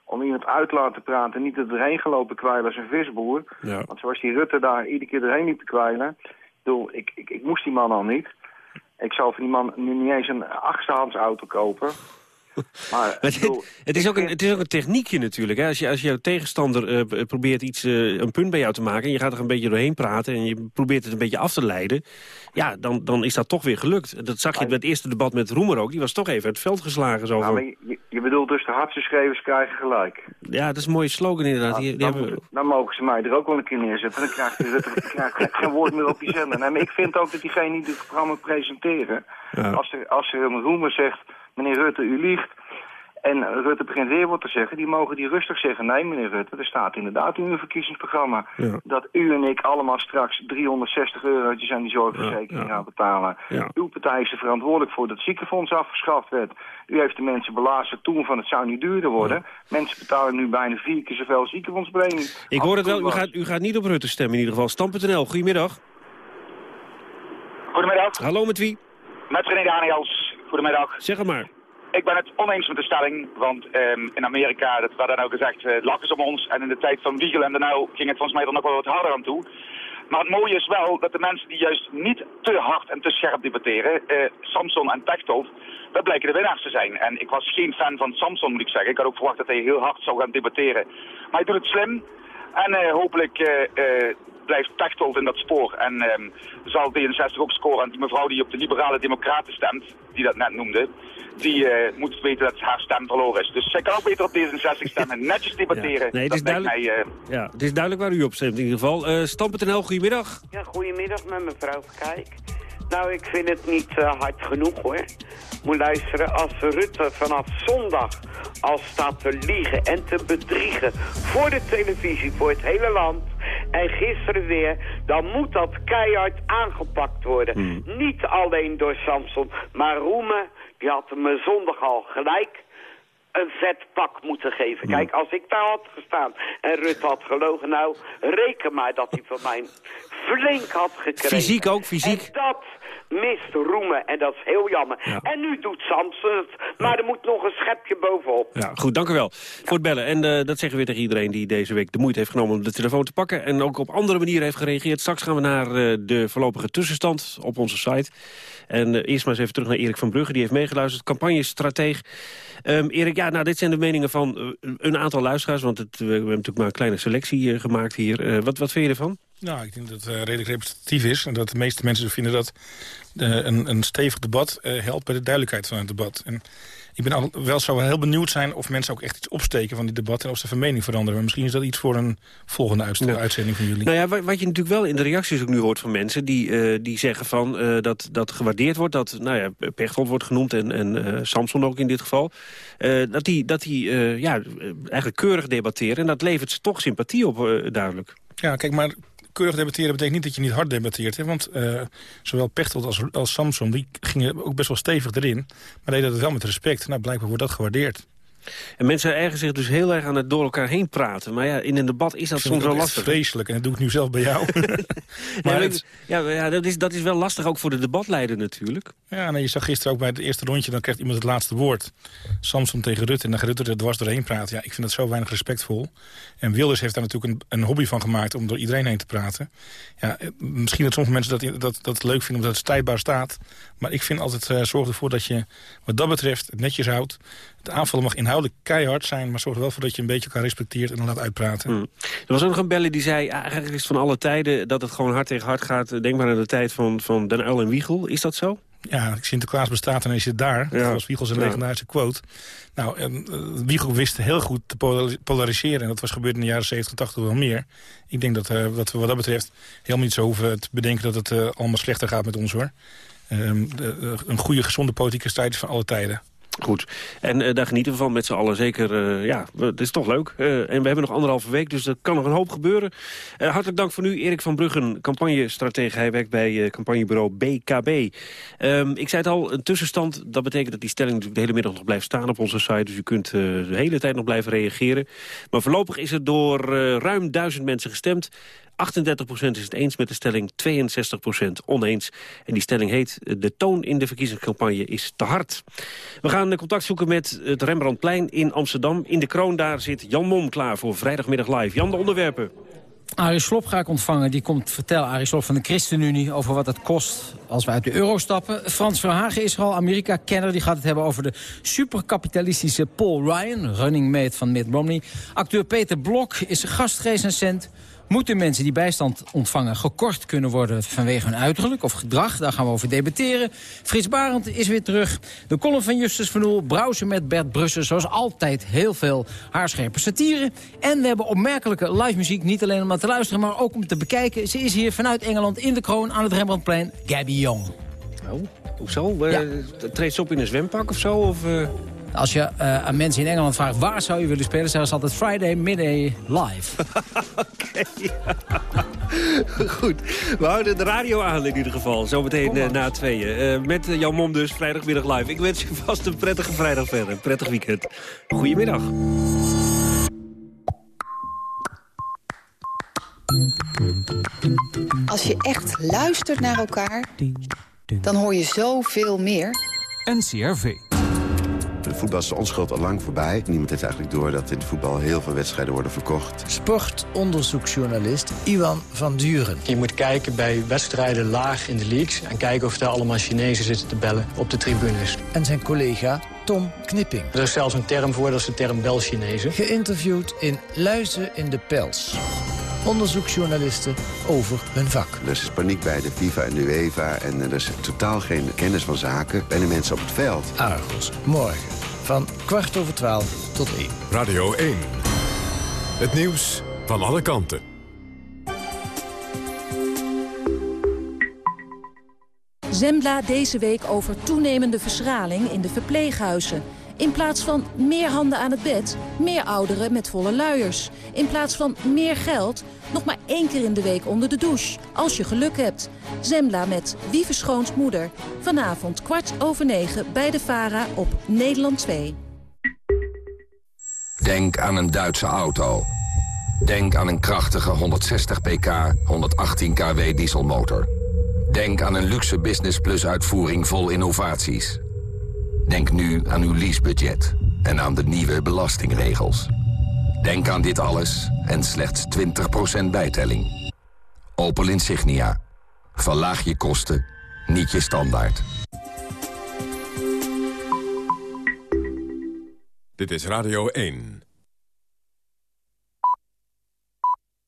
om iemand uit te laten praten. Niet er doorheen gelopen kwijlen als een visboer. Ja. Want zoals die Rutte daar iedere keer doorheen liep te kwijlen. Ik bedoel, ik, ik, ik moest die man al niet. Ik zou van die man nu niet eens een achterhands auto kopen. (laughs) Maar, bedoel, Het is, ook een, het is ook een techniekje natuurlijk. Hè? Als, je, als jouw tegenstander eh, probeert iets, eh, een punt bij jou te maken... en je gaat er een beetje doorheen praten en je probeert het een beetje af te leiden... ja, dan, dan is dat toch weer gelukt. Dat zag je bij het eerste debat met Roemer ook. Die was toch even uit het veld geslagen. Zo nou, van, je, je bedoelt dus de hardste schreeuwers krijgen gelijk. ja, dat is een mooie slogan inderdaad. Die, die dan, hebben, dan mogen ze mij er ook wel een keer neerzetten. Dan krijgt hij (laughs) geen woord meer op die zender. Nee, maar ik vind ook dat diegene die het programma presenteren... Als, er, als er een roemer zegt, meneer Rutte, u liegt... en Rutte begint weer wat te zeggen... die mogen die rustig zeggen... nee, meneer Rutte, er staat inderdaad in uw verkiezingsprogramma... Ja. dat u en ik allemaal straks 360 eurotjes aan die zorgverzekering gaan betalen. Ja. Uw partij is er verantwoordelijk voor dat het ziekenfonds afgeschaft werd. U heeft de mensen belazerd toen van het zou niet duurder worden. Mensen betalen nu bijna vier keer zoveel ziekenfondspremie. ik hoor het wel, u gaat, u gaat niet op Rutte stemmen in ieder geval. Stam.nl, goedemiddag. Goedemiddag, Hallo, met wie? met René Daniels. Goedemiddag. Zeg het maar. Ik ben het oneens met de stelling, want ehm, in Amerika, dat werd dan ook gezegd, eh, lachen ze om ons. En in de tijd van Wiegel en de nou ging het volgens mij er nog wel wat harder aan toe. Maar het mooie is wel dat de mensen die juist niet te hard en te scherp debatteren, eh, Samson en Pechtold, dat blijken de winnaars te zijn. En ik was geen fan van Samson, moet ik zeggen. Ik had ook verwacht dat hij heel hard zou gaan debatteren. Maar hij doet het slim. En eh, hopelijk eh, blijft Pechtold in dat spoor. En ehm, zal D66 ook scoren. En die mevrouw die op de liberale democraten stemt, die dat net noemde, die uh, moet weten dat haar stem verloren is. Dus zij kan ook beter op D66 stemmen. Netjes debatteren. Nee, het is, duidelijk, mij, uh... ja, het is duidelijk waar u op stemt in ieder geval. Uh, Stam.nl, goedemiddag. Ja, goedemiddag met mevrouw Kijk. Nou, ik vind het niet uh, hard genoeg hoor. Moet luisteren, als Rutte vanaf zondag al staat te liegen en te bedriegen voor de televisie, voor het hele land. En gisteren weer, dan moet dat keihard aangepakt worden. Hmm. Niet alleen door Samson, maar Roemen, die had me zondag al gelijk een vet pak moeten geven. Kijk, als ik daar had gestaan en Rutte had gelogen... nou, reken maar dat hij van mij flink had gekregen. Fysiek ook, fysiek. En dat mist roemen en dat is heel jammer. En nu doet Samson het, maar er moet nog een schepje bovenop. Ja, goed, dank u wel voor het bellen. En uh, dat zeggen we weer tegen iedereen die deze week de moeite heeft genomen om de telefoon te pakken. En ook op andere manieren heeft gereageerd. Straks gaan we naar uh, de voorlopige tussenstand op onze site. En uh, eerst maar eens even terug naar Erik van Brugge, die heeft meegeluisterd. Campagnestratege. Um, Erik, ja, nou, dit zijn de meningen van een aantal luisteraars. Want het, we hebben natuurlijk maar een kleine selectie gemaakt hier. wat, wat vind je ervan? Nou, ik denk dat het uh, redelijk representatief is. En dat de meeste mensen vinden dat uh, een, een stevig debat uh, helpt bij de duidelijkheid van het debat. En ik ben al, wel zo heel benieuwd zijn of mensen ook echt iets opsteken van dit debat... en of ze van mening veranderen. Maar misschien is dat iets voor een volgende uitzending van jullie. Nou ja, wat je natuurlijk wel in de reacties ook nu hoort van mensen... die, die zeggen van, dat, dat gewaardeerd wordt, dat nou ja, Pechtold wordt genoemd... en, en Samson ook in dit geval, dat die, dat die ja, eigenlijk keurig debatteren... en dat levert ze toch sympathie op, duidelijk. Ja, kijk, maar keurig debatteren betekent niet dat je niet hard debatteert. Hè? Want uh, zowel Pechtold als, als Samson die gingen ook best wel stevig erin. Maar deden dat wel met respect. Nou, blijkbaar wordt dat gewaardeerd. En mensen ergen zich dus heel erg aan het door elkaar heen praten. Maar ja, in een debat is dat soms wel lastig. vreselijk en dat doe ik nu zelf bij jou. (laughs) (laughs) maar ja, ja, dat, is, dat is wel lastig ook voor de debatleider natuurlijk. Ja, nou, je zag gisteren ook bij het eerste rondje... dan krijgt iemand het laatste woord. Samson tegen Rutte en dan gaat Rutte er dwars doorheen praten. Ja, ik vind dat zo weinig respectvol. En Wilders heeft daar natuurlijk een, een hobby van gemaakt... om door iedereen heen te praten. Ja, eh, misschien dat sommige mensen dat, dat, dat leuk vinden omdat het strijdbaar staat. Maar ik vind altijd, uh, zorg ervoor dat je wat dat betreft het netjes houdt. De aanval mag inhoudelijk keihard zijn... maar zorg er wel voor dat je een beetje elkaar respecteert en dan laat uitpraten. Hmm. Er was ook nog een bellen die zei... eigenlijk is het van alle tijden dat het gewoon hard tegen hard gaat. Denk maar aan de tijd van, van Den Uil en Wiegel. Is dat zo? Ja, Sinterklaas bestaat en is het daar. Ja. Dat was Wiegel zijn legendarische quote. Nou, en, uh, Wiegel wist heel goed te polariseren. En dat was gebeurd in de jaren 70, 80 wel meer. Ik denk dat, uh, dat we wat dat betreft helemaal niet zo hoeven te bedenken... dat het uh, allemaal slechter gaat met ons, hoor. Ehm, de, een goede, gezonde politieke strijd van alle tijden. Goed. En uh, daar genieten we van met z'n allen. Zeker, uh, ja, het is toch leuk. En we hebben nog anderhalve week, dus er kan nog een hoop gebeuren. hartelijk dank voor nu, Erik van Bruggen, campagnestratege. Hij werkt bij campagnebureau BKB. Ehm, ik zei het al, een tussenstand. Dat betekent dat die stelling de hele middag nog blijft staan op onze site. Dus u kunt de hele tijd nog blijven reageren. Maar voorlopig is er door ruim duizend mensen gestemd. 38% is het eens met de stelling, 62% oneens. En die stelling heet, de toon in de verkiezingscampagne is te hard. We gaan contact zoeken met het Rembrandtplein in Amsterdam. In de kroon daar zit Jan Mom klaar voor vrijdagmiddag live. Jan, de onderwerpen. Arie Slob ga ik ontvangen. Die komt vertellen, Arie Slob van de ChristenUnie... over wat het kost als we uit de euro stappen. Frans Verhagen is al Amerika-kenner. Die gaat het hebben over de superkapitalistische Paul Ryan... running mate van Mitt Romney. Acteur Peter Blok is gastrecensent. Moeten mensen die bijstand ontvangen gekort kunnen worden vanwege hun uiterlijk of gedrag? Daar gaan we over debatteren. Frits Barend is weer terug. De column van Justus van Oel, browsen met Bert Brussen. Zoals altijd heel veel haarscherpe satire. En we hebben opmerkelijke live muziek. Niet alleen om naar te luisteren, maar ook om te bekijken. Ze is hier vanuit Engeland in de kroon aan het Rembrandtplein. Gabby Young. Oh, hoezo? Ja. Uh, treedt ze op in een zwempak of zo? Of, uh... Als je uh, aan mensen in Engeland vraagt waar zou je willen spelen... zeggen ze altijd Friday Midday Live. (laughs) Oké. (laughs) Goed. We houden de radio aan in ieder geval. Zometeen uh, na tweeën. Uh, met jouw mom dus, vrijdagmiddag live. Ik wens je (laughs) vast een prettige vrijdag verder. Een prettig weekend. Goedemiddag. Als je echt luistert naar elkaar, dan hoor je zoveel meer. NCRV. De voetbal is onschuld al lang voorbij. Niemand heeft eigenlijk door dat in het voetbal heel veel wedstrijden worden verkocht. Sportonderzoeksjournalist Iwan van Duren. Je moet kijken bij wedstrijden laag in de leagues... en kijken of daar allemaal Chinezen zitten te bellen op de tribunes. En zijn collega Tom Knipping. Er is zelfs een term voor, dat is de term Bel-Chinezen. Geïnterviewd in Luizen in de Pels. Onderzoeksjournalisten over hun vak. Er is paniek bij de FIFA en de UEFA en er is totaal geen kennis van zaken bij de mensen op het veld. Argos, morgen van kwart over twaalf tot één. Radio 1. Het nieuws van alle kanten. Zembla deze week over toenemende verschraling in de verpleeghuizen. In plaats van meer handen aan het bed, meer ouderen met volle luiers. In plaats van meer geld, nog maar één keer in de week onder de douche. Als je geluk hebt. Zembla met Wie verschoont moeder. Vanavond kwart over negen bij de VARA op Nederland 2. Denk aan een Duitse auto. Denk aan een krachtige 160 pk, 118 kW dieselmotor. Denk aan een luxe Business Plus uitvoering vol innovaties. Denk nu aan uw leasebudget en aan de nieuwe belastingregels. Denk aan dit alles en slechts 20% bijtelling. Opel Insignia. Verlaag je kosten, niet je standaard. Dit is Radio 1.